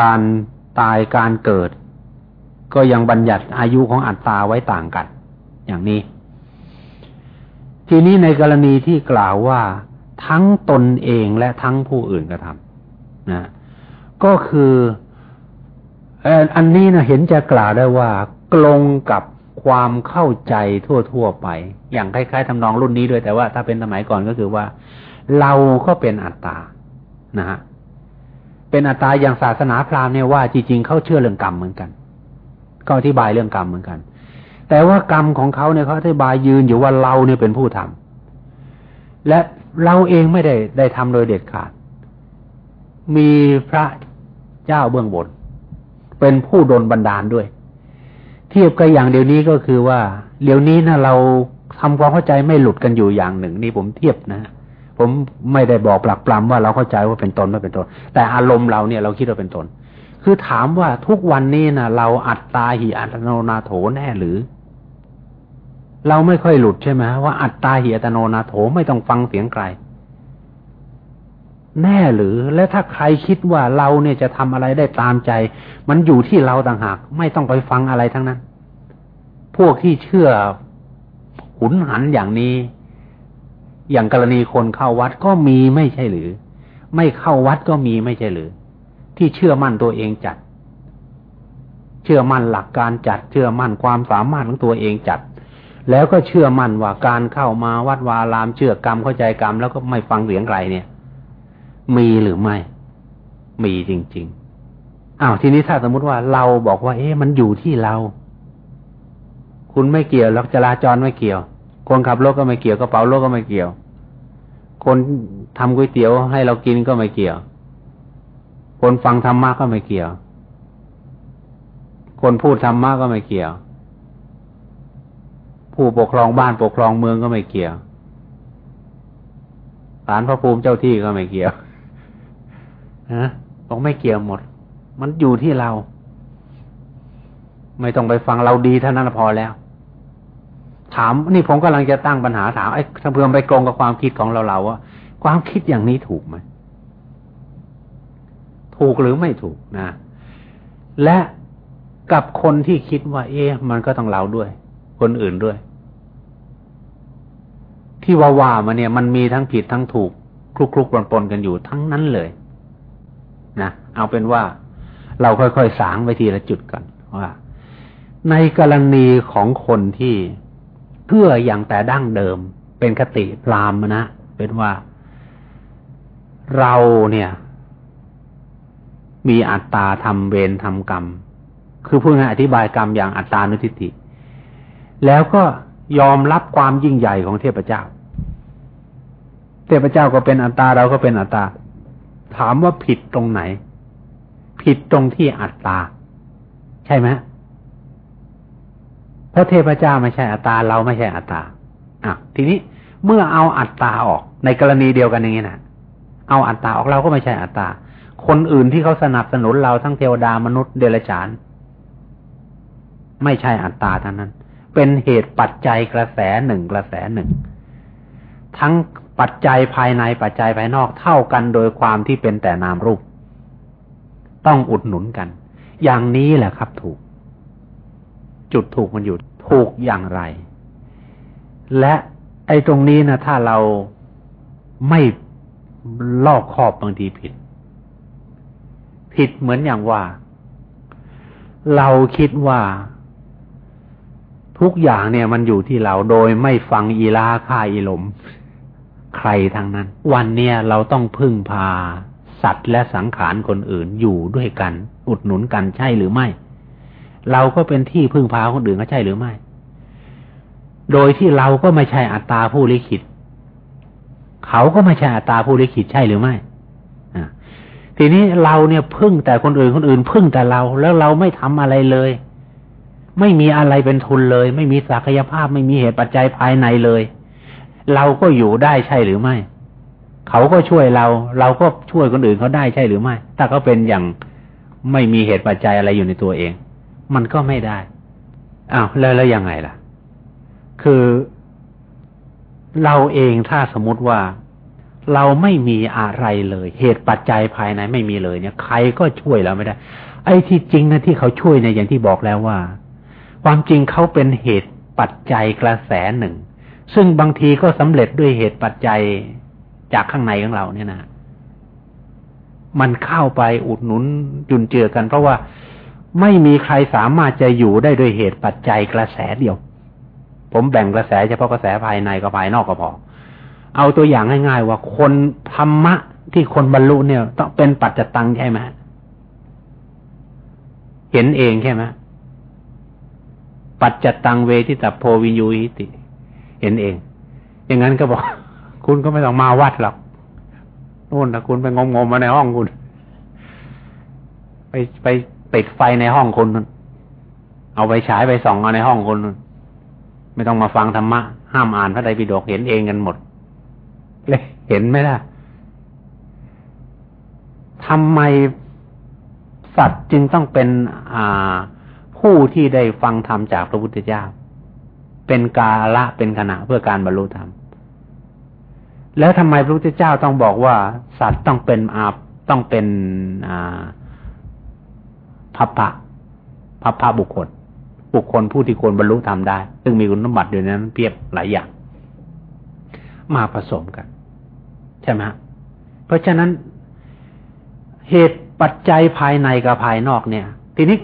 การตายการเกิด ก็ยังบัญญัติอายุของอัตตาไว้ต่างกัน อย่างนี้ ทีนี้ในกรณีที่กล่าวว่าทั้งตนเองและทั้งผู้อื่นกระทำนะก็คืออันนี้นะเห็นจะกล่าวได้ว่า กลงกับความเข้าใจทั่วๆไป อย่างคล้ายๆทำนองรุ่นนี้ด้วยแต่ว่าถ้าเป็นสมัยก่อนก็คือว่า เราก็เป็นอัตตานะฮะเป็นอัตตาอย่างศาสนาพราหมณ์เนี่ยว่าจริงๆ เข้าเชื่อเรื่องกรรมเหมือนกัน ก็อธิบายเรื่องกรรมเหมือนกัน แต่ว่ากรรมของเขาเนี่ยเขาอธิบายยืนอยู่ว่าเราเนี่ยเป็นผู้ทำและเราเองไม่ได้ได้ทำโดยเด็ดขาด มีพระเจ้าเบื้องบน เป็นผู้โดนบันดาลด้วย เทียบกับอย่างเดี๋ยวนี้ก็คือว่า เดี๋ยวนี้นะเราทำความเข้าใจไม่หลุดกันอยู่อย่างหนึ่ง นี่ผมเทียบนะผมไม่ได้บอกปลักปลำว่าเราเข้าใจว่าเป็นตนไม่เป็นตน แต่อารมณ์เราเนี่ยเราคิดว่าเป็นตน คือถามว่าทุกวันนี้นะเราอัตตาหิอัตโนนาโถแน่หรือ เราไม่ค่อยหลุดใช่ไหมว่าอัตตาหิอัตโนนาโถไม่ต้องฟังเสียงไกลแน่หรือและถ้าใครคิดว่าเราเนี่ยจะทำอะไรได้ตามใจ มันอยู่ที่เราต่างหาก ไม่ต้องไปฟังอะไรทั้งนั้น พวกที่เชื่อหุนหันอย่างนี้ อย่างกรณีคนเข้าวัดก็มีไม่ใช่หรือ ไม่เข้าวัดก็มีไม่ใช่หรือ ที่เชื่อมั่นตัวเองจัด เชื่อมั่นหลักการจัด เชื่อมั่นความสามารถของตัวเองจัด แล้วก็เชื่อมั่นว่าการเข้ามาวัดวารามเชื่อกรรมเข้าใจกรรม แล้วก็ไม่ฟังเสียงใครเนี่ย มีหรือไม่ มีจริง ๆอ้าวทีนี้ถ้าสมมติว่าเราบอกว่า เอ๊ะมันอยู่ที่เรา คุณไม่เกี่ยวลักจราจรไม่เกี่ยว คนขับรถก็ไม่เกี่ยวกระเป๋ารถก็ไม่เกี่ยว คนทำก๋วยเตี๋ยวให้เรากินก็ไม่เกี่ยว คนฟังธรรมะก็ไม่เกี่ยว คนพูดธรรมะก็ไม่เกี่ยว ผู้ปกครองบ้านปกครองเมืองก็ไม่เกี่ยวศาลพระภูมิเจ้าที่ก็ไม่เกี่ยวนะบอกไม่เกี่ยวหมด มันอยู่ที่เรา ไม่ต้องไปฟังเราดีเท่านั้นพอแล้ว ถามนี่ผมกำลังจะตั้งปัญหาถามไอ้ถ้าเพื่อไปกรงกับความคิดของเราเราว่าความคิดอย่างนี้ถูกไหม ถูกหรือไม่ถูกนะ และกับคนที่คิดว่า เอ๊ะมันก็ต้องเราด้วย คนอื่นด้วย ที่ว่าว่ามาเนี่ย มันมีทั้งผิดทั้งถูกคลุกคลุกปนๆกันอยู่ทั้งนั้นเลย นะเอาเป็นว่าเราค่อยๆสางไปทีละจุดก่อนว่า ในกรณีของคนที่เพื่ออย่างแต่ดั้งเดิม เป็นคติพรามนะเป็นว่าเราเนี่ย มีอัตตาทำเวรทำกรรม คือพูดง่ายอธิบายกรรมอย่างอัตตานุทิฏฐิ แล้วก็ยอมรับความยิ่งใหญ่ของเทพเจ้า เทพเจ้าก็เป็นอัตตาเราก็เป็นอัตตา ถามว่าผิดตรงไหน ผิดตรงที่อัตตา ใช่ไหมเพราะเทพเจ้าไม่ใช่อัตตาเราไม่ใช่อัตตาอะทีนี้เมื่อเอาอัตตาออกในกรณีเดียวกันอย่างนี้นะเอาอัตตาออกเราก็ไม่ใช่อัตตา คนอื่นที่เขาสนับสนุนเราทั้งเทวดามนุษย์เดรัจฉาน ไม่ใช่อัตตาเทั้งนั้น เป็นเหตุปัจจัยกระแสหนึ่งกระแสหนึ่ง ทั้งปัจจัยภายในปัจจัยภายนอกเท่ากันโดยความที่เป็นแต่นามรูป ต้องอุดหนุนกัน อย่างนี้แหละครับถูก จุดถูกมันอยู่ถูกอย่างไร และไอ้ตรงนี้นะถ้าเราไม่ลอกคอบบางทีผิด ผิดเหมือนอย่างว่า เราคิดว่า ทุกอย่างเนี่ยมันอยู่ที่เราโดยไม่ฟังอีลาค่าอีลม ใครทางนั้น วันเนี้ยเราต้องพึ่งพาสัตว์และสังขารคนอื่นอยู่ด้วยกัน อุดหนุนกันใช่หรือไม่ เราก็เป็นที่พึ่งพาคนอื่นก็ใช่หรือไม่ โดยที่เราก็ไม่ใช่อัตตาผู้ลิขิต เขาก็ไม่ใช่อัตตาผู้ลิขิตใช่หรือไม่ ทีนี้เราเนี่ยพึ่งแต่คนอื่นคนอื่นพึ่งแต่เรา แล้วเราไม่ทำอะไรเลย ไม่มีอะไรเป็นทุนเลย ไม่มีศักยภาพไม่มีเหตุปัจจัยภายในเลย เราก็อยู่ได้ใช่หรือไม่ เขาก็ช่วยเรา เราก็ช่วยคนอื่นเขาได้ใช่หรือไม่ ถ้าเขาเป็นอย่างไม่มีเหตุปัจจัยอะไรอยู่ในตัวเอง มันก็ไม่ได้อ้าวแล้วแล้วยังไงล่ะ คือเราเองถ้าสมมติว่า เราไม่มีอะไรเลย เหตุปัจจัยภายในไม่มีเลยเนี่ย ใครก็ช่วยเราไม่ได้ ไอ้ที่จริงนะที่เขาช่วยเนี่ยอย่างที่บอกแล้วว่า ความจริงเขาเป็นเหตุปัจจัยกระแสหนึ่ง ซึ่งบางทีก็สำเร็จด้วยเหตุปัจจัยจากข้างในของเราเนี่ยนะมันเข้าไปอุดหนุนจุนเจือกัน เพราะว่าไม่มีใครสามารถจะอยู่ได้ด้วยเหตุปัจจัยกระแสเดียว ผมแบ่งกระแสเฉพาะกระแสภายในกับภายนอกก็พอ เอาตัวอย่างง่ายๆว่าคนธรรมะที่คนบรรลุเนี่ย ต้องเป็นปัจจตังใช่ไหมเห็นเองใช่ไหมปัจจตังเวทิตาโพวินยูหิติ เห็นเอง อย่างนั้นก็บอก คุณก็ไม่ต้องมาวัดหรอกนู่นนะคุณไปงมๆมาในห้องคุณ ไปไปติดไฟในห้องคุณเอาไปฉายไปส่องเอาในห้องคุณไม่ต้องมาฟังธรรมะห้ามอ่านพระไตรปิฎกเห็นเองกันหมด เลยเห็นไหมล่ะทำไมสัตว์จึงต้องเป็นอ่าผู้ที่ได้ฟังธรรมจากพระพุทธเจ้า เป็นกาละเป็นขณะเพื่อการบรรลุธรรม แล้วทำไมพระพุทธเจ้าต้องบอกว่า สัตว์ต้องเป็นอาต้องเป็นอ่าพัพพะพัพพะบุคคล บุคคลผู้ที่ควรบรรลุธรรมได้ ซึ่งมีคุณสมบัติอยู่นั้นเพียบหลายอย่าง มาผสมกัน ใช่ไหมเพราะฉะนั้นเหตุปัจจัยภายในกับภายนอกเนี่ย ทีนี้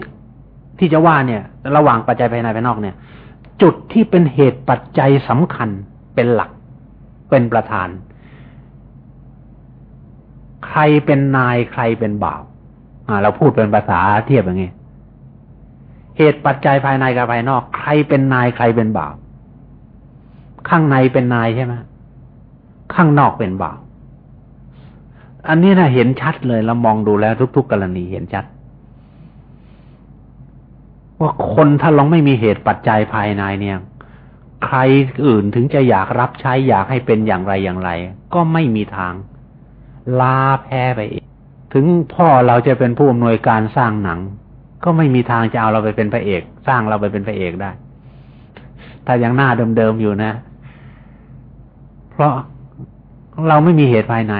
ที่จะว่าเนี่ย ระหว่างปัจจัยภายในภายนอกเนี่ย จุดที่เป็นเหตุปัจจัยสำคัญเป็นหลัก เป็นประธาน ใครเป็นนายใครเป็นบ่าวเราพูดเป็นภาษาเทียบอย่างนี้เหตุปัจจัยภายในกับภายนอก ใครเป็นนายใครเป็นบ่าว ข้างในเป็นนายใช่ไหม ข้างนอกเป็นบาวอันนี้นะเห็นชัดเลยเรามองดูแล้วทุก ๆ กรณีเห็นชัด ว่าคนถ้าลองไม่มีเหตุปัจจัยภายในเนี่ย ใครอื่นถึงจะอยากรับใช้อยากให้เป็นอย่างไรอย่างไร ก็ไม่มีทาง ลาแพ้ไปเองถึงพ่อเราจะเป็นผู้อำนวยการสร้างหนัง ก็ไม่มีทางจะเอาเราไปเป็นพระเอก สร้างเราไปเป็นพระเอกได้ ถ้ายังหน้าเดิมๆอยู่นะ เพราะ เราไม่มีเหตุภายใน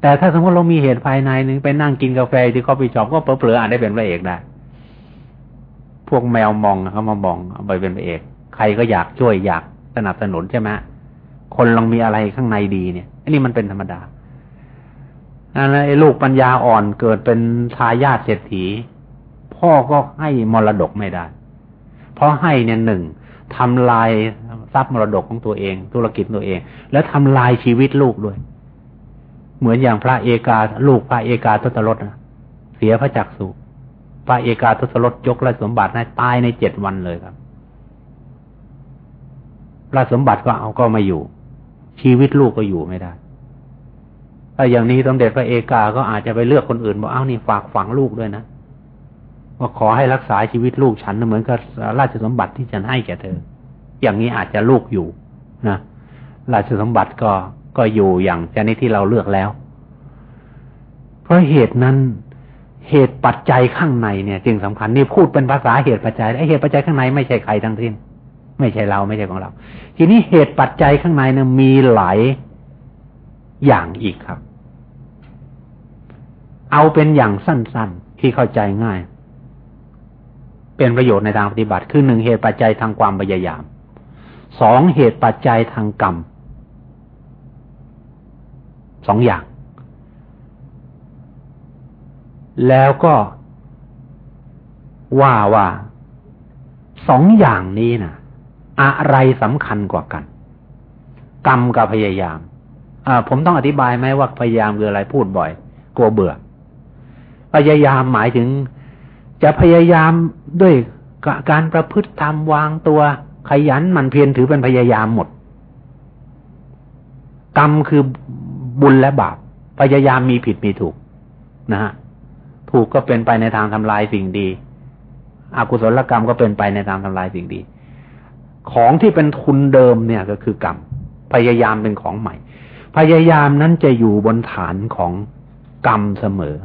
แต่ถ้าสมมติเรามีเหตุภายในหนึ่งไปนั่งกินกาแฟที่เขาไปชอบก็เผลอๆอาจได้เป็นพระเอกได้ พวกแมวมองเขามามองเอาไปเป็นพระเอก ใครก็อยากช่วยอยากสนับสนุนใช่ไหมคนลองมีอะไรข้างในดีเนี่ย อันนี้มันเป็นธรรมดาอันนั้นไอ้ลูกปัญญาอ่อนเกิดเป็นทายาทเศรษฐี พ่อก็ให้มรดกไม่ได้ เพราะให้เนี่ยหนึ่งทำลาย ทรัพย์มรดกของตัวเอง ธุรกิจตัวเอง แล้วทำลายชีวิตลูกด้วย เหมือนอย่างพระเอกาลูกพระเอกาทศรถนะเสียพระจักสุพระเอกาทศรถยกราชสมบัติให้ตายในเจ็ดวันเลยครับราชสมบัติก็เอาก็ไม่อยู่ ชีวิตลูกก็อยู่ไม่ได้ถ้าอย่างนี้สมเด็จพระเอกาก็อาจจะไปเลือกคนอื่นบอกเอ้านี่ฝากฝังลูกด้วยนะว่าขอให้รักษาชีวิตลูกฉันเหมือนกับราชสมบัติที่ฉันให้แก่เธอ อย่างนี้อาจจะลูกอยู่นะราชสมบัติก็ก็อยู่อย่างชนิดที่เราเลือกแล้ว เพราะเหตุนั้นเหตุปัจจัยข้างในเนี่ย จึงสำคัญนี่พูดเป็นภาษาเหตุปัจจัยไอ้เหตุปัจจัยข้างในไม่ใช่ใครทั้งสิ้น ไม่ใช่เราไม่ใช่ของเรา ทีนี้เหตุปัจจัยข้างในเนี่ยมีหลายอย่างอีกครับ เอาเป็นอย่างสั้นๆที่เข้าใจง่าย เป็นประโยชน์ในทางปฏิบัติ คือหนึ่งเหตุปัจจัยทางความพยายาม สองเหตุปัจจัยทางกรรมสองอย่าง แล้วก็ว่าว่าสองอย่างนี้นะอะไรสำคัญกว่ากัน กรรมกับพยายามอ่าผมต้องอธิบายไหมว่าพยายามคืออะไรพูดบ่อย กลัวเบื่อ พยายามหมายถึง จะพยายามด้วยการประพฤติทำวางตัว ขยันมันเพียรถือเป็นพยายามหมด กรรมคือบุญและบาป พยายามมีผิดมีถูกนะฮะถูกก็เป็นไปในทางทำลายสิ่งดีอกุศลกรรมก็เป็นไปในทางทำลายสิ่งดี ของที่เป็นทุนเดิมเนี่ยก็คือกรรมพยายามเป็นของใหม่ พยายามนั้นจะอยู่บนฐานของกรรมเสมอ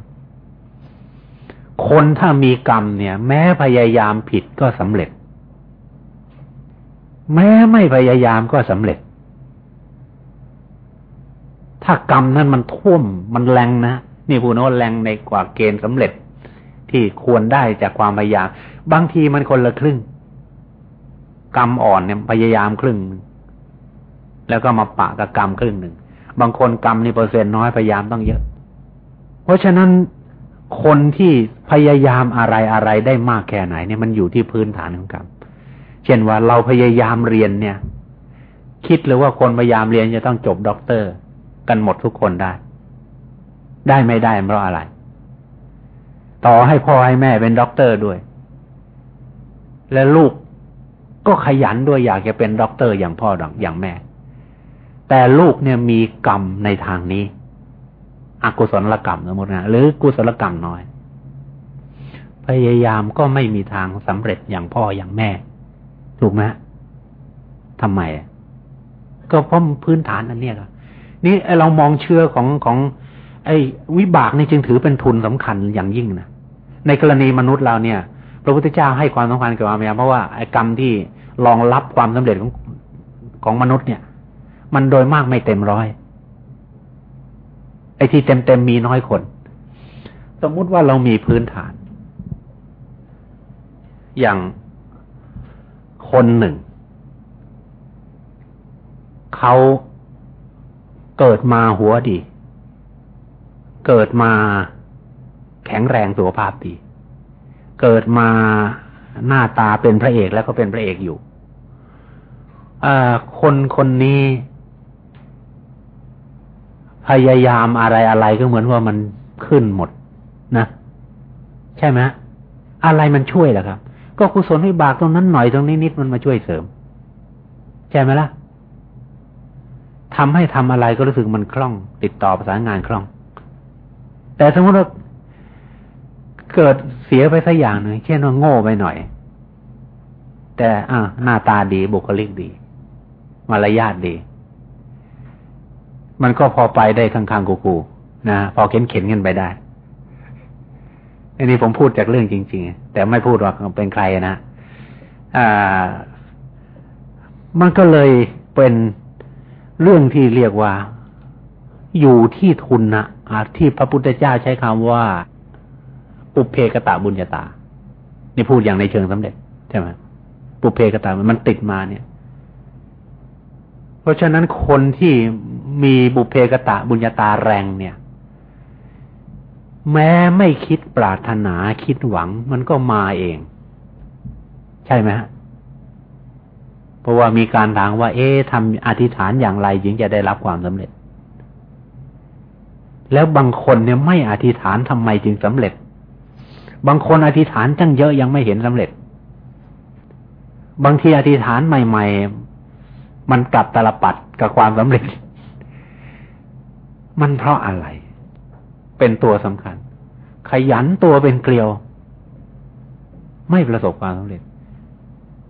คนถ้ามีกรรมเนี่ย แม้พยายามผิดก็สำเร็จ แม้ไม่พยายามก็สำเร็จ ถ้ากรรมนั้นมันท่วมมันแรงนะนี่พูดว่าแรงในกว่าเกณฑ์สำเร็จ ที่ควรได้จากความพยายาม บางทีมันคนละครึ่ง กรรมอ่อนเนี่ยพยายามครึ่งแล้วก็มาปะกับกรรมครึ่งหนึ่ง บางคนกรรมนี่เปอร์เซ็นต์น้อยพยายามต้องเยอะ เพราะฉะนั้นคนที่พยายามอะไรอะไรได้มากแค่ไหนเนี่ยมันอยู่ที่พื้นฐานของกรรม เช่นว่าเราพยายามเรียนเนี่ย คิดหรือว่าคนพยายามเรียนจะต้องจบด็อกเตอร์ กันหมดทุกคนได้ ได้ไม่ได้เพราะอะไร ต่อให้พ่อให้แม่เป็นด็อกเตอร์ด้วย และลูกก็ขยันด้วยอยากจะเป็นด็อกเตอร์อย่างพ่ออย่างแม่ แต่ลูกเนี่ยมีกรรมในทางนี้ อกุศลกรรมสมมตินะหรือกุศลกรรมน้อย พยายามก็ไม่มีทางสำเร็จอย่างพ่ออย่างแม่ ถูกไหมทำไม ก็เพราะพื้นฐานอันนี้ครับนี่เรามองเชื่อของของไอ้วิบากนี่จึงถือเป็นทุนสำคัญอย่างยิ่งนะในกรณีมนุษย์เราเนี่ย พระพุทธเจ้าให้ความสำคัญกับความพยายเพราะว่าไอ้กรรมที่รองรับความสำเร็จของของมนุษย์เนี่ย มันโดยมากไม่เต็มร้อยไอ้ที่เต็มเต็มมีน้อยคน สมมุติว่าเรามีพื้นฐาน อย่าง คนหนึ่ง เขาเกิดมาหัวดี เกิดมาแข็งแรงสุขภาพดี เกิดมาหน้าตาเป็นพระเอกแล้วก็เป็นพระเอกอยู่คนคนนี้ พยายามอะไรอะไรก็เหมือนว่ามันขึ้นหมดนะ ใช่ไหมอะไรมันช่วยล่ะครับ ก็กุศลวิบากตรงนั้นหน่อยตรงนี้นิดมันมาช่วยเสริม ใช่ไหมล่ะทำให้ทำอะไรก็รู้สึกมันคล่อง ติดต่อประสานงานคล่อง แต่สมมติว่าเกิดเสียไปสักอย่างหนึ่งเช่นว่าโง่ไปหน่อย แต่อ่าหน้าตาดีบุคลิกดี มารยาทดี มันก็พอไปได้ข้างๆกูๆนะพอเข็นเข็นกันไปได้ อันนี้ผมพูดจากเรื่องจริง ๆ แต่ไม่พูดว่าเป็นใครนะอ่า มันก็เลยเป็นเรื่องที่เรียกว่า อยู่ที่ทุนนะที่พระพุทธเจ้าใช้คำว่า ปุเพกตะบุญญาตา นี่พูดอย่างในเชิงสำเร็จใช่ไหมปุเพกตะมันติดมาเนี่ย เพราะฉะนั้นคนที่มีบุเพกตะบุญญาตาแรงเนี่ย แม้ไม่คิดปรารถนาคิดหวัง มันก็มาเอง ใช่ไหมฮะเพราะว่ามีการถามว่า เอ๊ะทำอธิษฐานอย่างไรจึงจะได้รับความสำเร็จ แล้วบางคนเนี่ยไม่อธิษฐานทำไมจึงสำเร็จ บางคนอธิษฐานจังเยอะยังไม่เห็นสำเร็จ บางทีอธิษฐานใหม่ ๆ มันกลับตลปัดกับความสำเร็จ มันเพราะอะไร เป็นตัวสำคัญ ขยันตัวเป็นเกลียว ไม่ประสบความสำเร็จ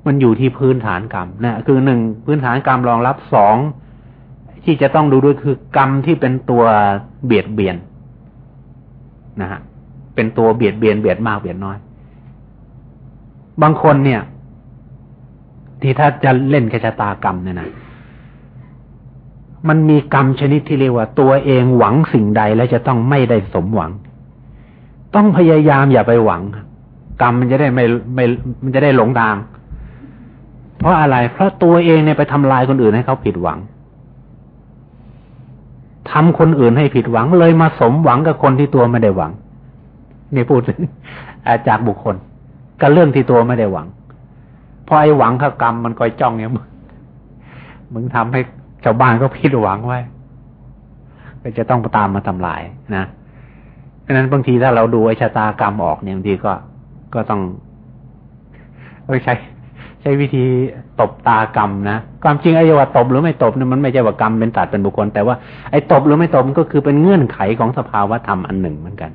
มันอยู่ที่พื้นฐานกรรมนะคือหนึ่งพื้นฐานกรรมรองรับสองที่จะต้องดูด้วยคือกรรมที่เป็นตัวเบียดเบียนนะฮะเป็นตัวเบียดเบียนเบียดมากเบียดน้อย บางคนเนี่ย ที่ถ้าจะเล่นกระชะตากรรมเนี่ยนะ มันมีกรรมชนิดที่เรียกว่า ตัวเองหวังสิ่งใดแล้วจะต้องไม่ได้สมหวัง ต้องพยายามอย่าไปหวัง กรรมมันจะได้ไม่ไม่มันจะได้หลงทาง เพราะอะไร เพราะตัวเองเนี่ยไปทำลายคนอื่นให้เขาผิดหวังทำคนอื่นให้ผิดหวัง เลยมาสมหวังกับคนที่ตัวไม่ได้หวังนี่พูดถึงจากบุคคลกับเรื่องที่ตัวไม่ได้หวังพอไอ้หวังข้ากรรมมันคอยจ้องเนี่ยมึงมึงทำให้าวบ้านก็ผิดหวังไว้ ก็จะต้องตามมาทำลายนะเพราะนั้นบางทีถ้าเราดูไอชะตากรรมออกเนี่ยบางทีก็ก็ต้องใช้ ใช้วิธีตบตากรรมนะความจริงไอ้ว่าตบหรือไม่ตบเนี่ยมันไม่ใช่ว่ากรรมเป็นตัดเป็นบุคคล แต่ว่าไอ้ตบหรือไม่ตบมันก็คือเป็นเงื่อนไขของสภาวะธรรมอันหนึ่งเหมือนกัน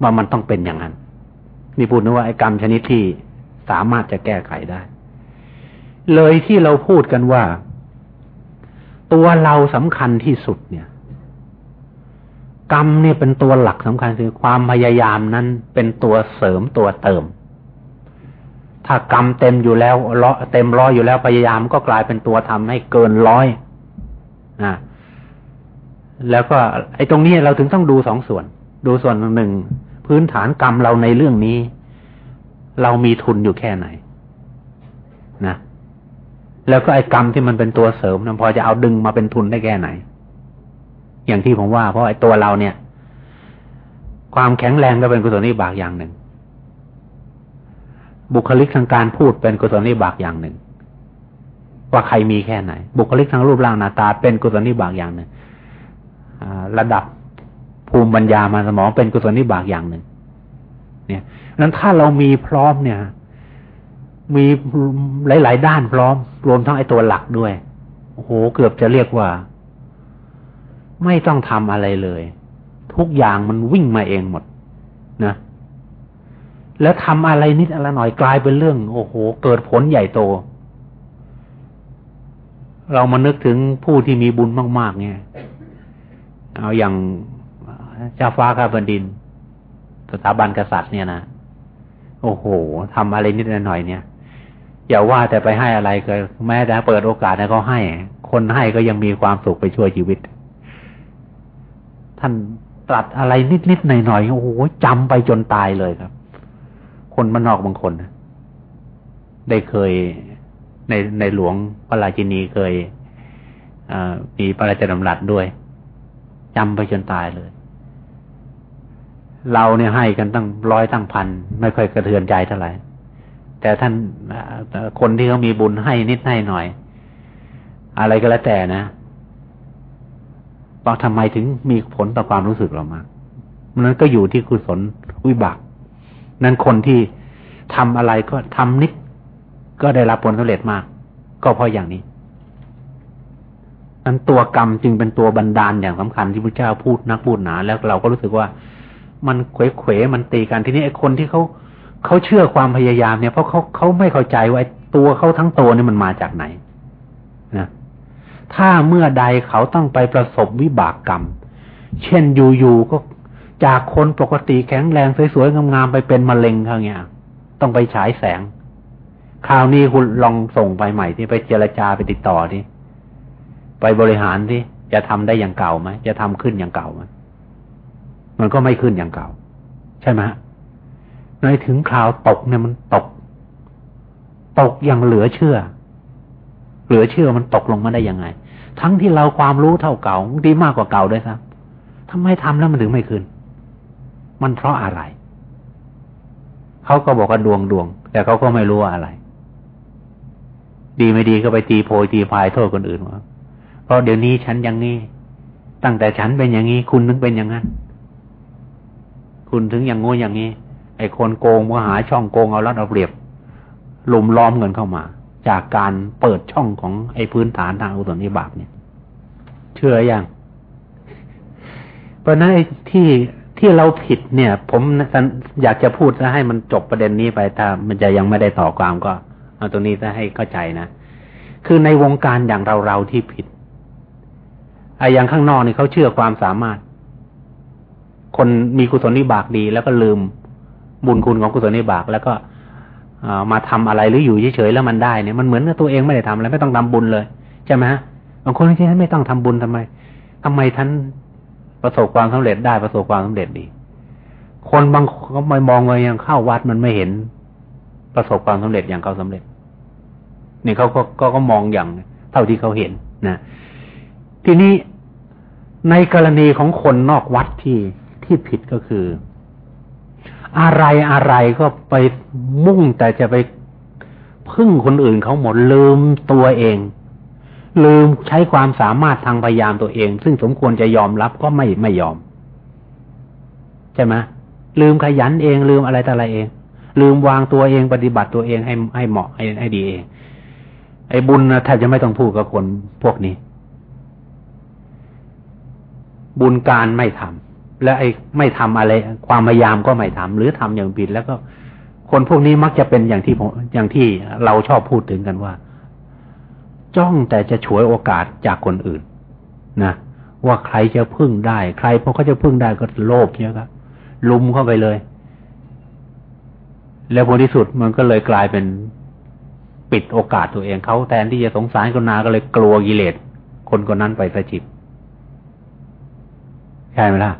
ว่ามันต้องเป็นอย่างนั้นนี่พูดนะว่าไอ้กรรมชนิดที่สามารถจะแก้ไขได้ เลยที่เราพูดกันว่า ตัวเราสำคัญที่สุดเนี่ย กรรมเนี่ยเป็นตัวหลักสำคัญคือความพยายามนั้นเป็นตัวเสริมตัวเติม ถ้ากรรมเต็มอยู่แล้วร้อเต็มร้อยอยู่แล้วพยายามก็กลายเป็นตัวทำให้เกินร้อยนะแล้วก็ไอ้ตรงนี้เราถึงต้องดูสองส่วน ดูส่วนหนึ่งพื้นฐานกรรมเราในเรื่องนี้ เรามีทุนอยู่แค่ไหน นะ แล้วก็ไอ้กรรมที่มันเป็นตัวเสริมนะพอจะเอาดึงมาเป็นทุนได้แค่ไหน อย่างที่ผมว่าเพราะไอ้ตัวเราเนี่ย ความแข็งแรงก็เป็นกุศลนิบากอย่างหนึ่ง บุคลิกทางการพูดเป็นกุศลนิบากอย่างหนึ่ง ว่าใครมีแค่ไหน บุคลิกทางรูปร่างหน้าตา เป็นกุศลนิบากอย่างหนึ่งระดับภูมิปัญญามาสมองเป็นกุศลนิบากอย่างหนึ่ง เนี่ยนั้นถ้าเรามีพร้อมเนี่ย มีหลาย ๆ ด้านพร้อม รวมทั้งไอ้ตัวหลักด้วย โอ้โห เกือบจะเรียกว่า ไม่ต้องทำอะไรเลย ทุกอย่างมันวิ่งมาเองหมดนะ แล้วทำอะไรนิดอะไรหน่อยกลายเป็นเรื่อง โอ้โห เกิดผลใหญ่โต เรามานึกถึงผู้ที่มีบุญมาก ๆ เนี่ย เอาอย่างเจ้าฟ้าข้าแผ่นดิน สถาบันกษัตริย์เนี่ยนะโอ้โหทำอะไรนิดหน่อยเนี่ย อย่าว่าแต่ไปให้อะไรเลยแม้แต่เปิดโอกาสให้เขาให้ คนให้ก็ยังมีความสุขไปช่วยชีวิต ท่านตรัสอะไรนิดนิดหน่อยหน่อยโอ้โหจำไปจนตายเลยครับ คนมันนอกบางคนได้เคยในในหลวงพระราชินีเคยมีพระราชดำรัสด้วยจำไปจนตายเลย เราเนี่ยให้กันตั้งร้อยตั้งพัน ไม่ค่อยกระเทือนใจเท่าไหร่ แต่ท่านคนที่เขามีบุญให้นิดให้หน่อย อะไรก็แล้วแต่นะบอกทำไมถึงมีผลต่อความรู้สึกเรามากนั้นก็อยู่ที่กุศลวิบาก นั้นคนที่ทำอะไรก็ทำนิด ก็ได้รับผลสำเร็จมาก ก็เพราะอย่างนี้นั้นตัวกรรมจึงเป็นตัวบันดาลอย่างสำคัญที่พระเจ้าพูดนักพูดหนา แล้วเราก็รู้สึกว่า มันเขวเขวมันตีกันทีนี้ไอ้คนที่เขา เขาเชื่อความพยายามเนี่ยเพราะเขาเขาไม่เข้าใจว่าตัวเขาทั้งตัวนี่มันมาจากไหนนะถ้าเมื่อใดเขาต้องไปประสบวิบากกรรม เช่นอยู่ๆก็จากคนปกติแข็งแรงสวยๆงามๆไปเป็นมะเร็งเขาเงี้ยต้องไปฉายแสง คราวนี้คุณลองส่งไปใหม่ที่ไปเจรจาไปติดต่อที่ไปบริหารที่จะทำได้อย่างเก่าไหมจะทำขึ้นอย่างเก่าไหมมันก็ไม่ขึ้นอย่างเก่า ใช่ไหม ในถึงคราวตกเนี่ยมันตก ตกอย่างเหลือเชื่อ เหลือเชื่อมันตกลงมาได้ยังไง ทั้งที่เราความรู้เท่าเก่าดีมากกว่าเก่าด้วยซ้ำทำไมทำแล้วมันถึงไม่ขึ้น มันเพราะอะไร เขาก็บอกว่าดวงดวง แต่เขาก็ไม่รู้ว่าอะไร ดีไม่ดีก็ไปตีโพยตีพายโทษคนอื่นว่าเพราะเดี๋ยวนี้ฉันอย่างนี้ ตั้งแต่ฉันเป็นอย่างนี้ คุณถึงเป็นอย่างนั้น คุณถึงอย่างโง่อย่างนี้ ไอ้คนโกงก็หาช่องโกงเอารัดเอาเปรียบลุมล้อมเงินเข้ามา จากการเปิดช่องของไอ้พื้นฐานทางอุตนิบาตเนี่ย เชื่ออยังเพราะนั้นไอ้ที่ที่เราผิดเนี่ย ผมอยากจะพูดจะให้มันจบประเด็นนี้ไปถ้ามันจะยังไม่ได้ต่อความก็ เอาตรงนี้จะให้เข้าใจนะคือในวงการอย่างเราเราที่ผิดไอ้อย่างข้างนอกนี่เขาเชื่อความสามารถ คนมีกุศลนิบากดีแล้วก็ลืม บุญคุณของกุศลนิบาก แล้วก็มาทำอะไรหรืออยู่เฉยๆแล้วมันได้เนี่ยมันเหมือนกับตัวเองไม่ได้ทำอะไรไม่ต้องทำบุญเลยใช่ไหมฮะบางคนที่ท่านไม่ต้องทำบุญทำไมทำไมท่านประสบความสำเร็จได้ประสบความสำเร็จดี คนบางก็ไม่มองเลยยังเข้าวัดมันไม่เห็นประสบความสำเร็จอย่างเขาสำเร็จนี่เขาก็ก็มองอย่างเท่าที่เขาเห็นนะทีนี้ในกรณีของคนนอกวัดที่ที่ผิดก็คือ อะไรอะไรก็ไปมุ่งแต่จะไปพึ่งคนอื่นเขาหมดลืมตัวเอง ลืมใช้ความสามารถทางพยายามตัวเอง ซึ่งสมควรจะยอมรับก็ไม่ไม่ยอม ใช่ไหมลืมขยันเอง ลืมอะไรแต่อะไรเอง ลืมวางตัวเองปฏิบัติตัวเองให้ให้เหมาะให้ให้ดีเองไอ้บุญนะแทบจะไม่ต้องพูดกับคนพวกนี้ บุญการไม่ท และไอ้ไม่ทำอะไร ความพยายามก็ไม่ทำหรือทำอย่างผิดแล้วก็ คนพวกนี้มักจะเป็นอย่างที่ผมอย่างที่เราชอบพูดถึงกันว่า จ้องแต่จะฉวยโอกาสจากคนอื่น นะว่าใครจะพึ่งได้ ใครพอเขาจะพึ่งได้ก็โลภเนี่ยครับลุมเข้าไปเลย แล้วผลที่สุดมันก็เลยกลายเป็นปิดโอกาสตัวเองเขาแทนที่จะสงสารคนนาก็เลยกลัวกิเลสคนคนนั้นไปสะจิบ ใช่ไหมล่ะ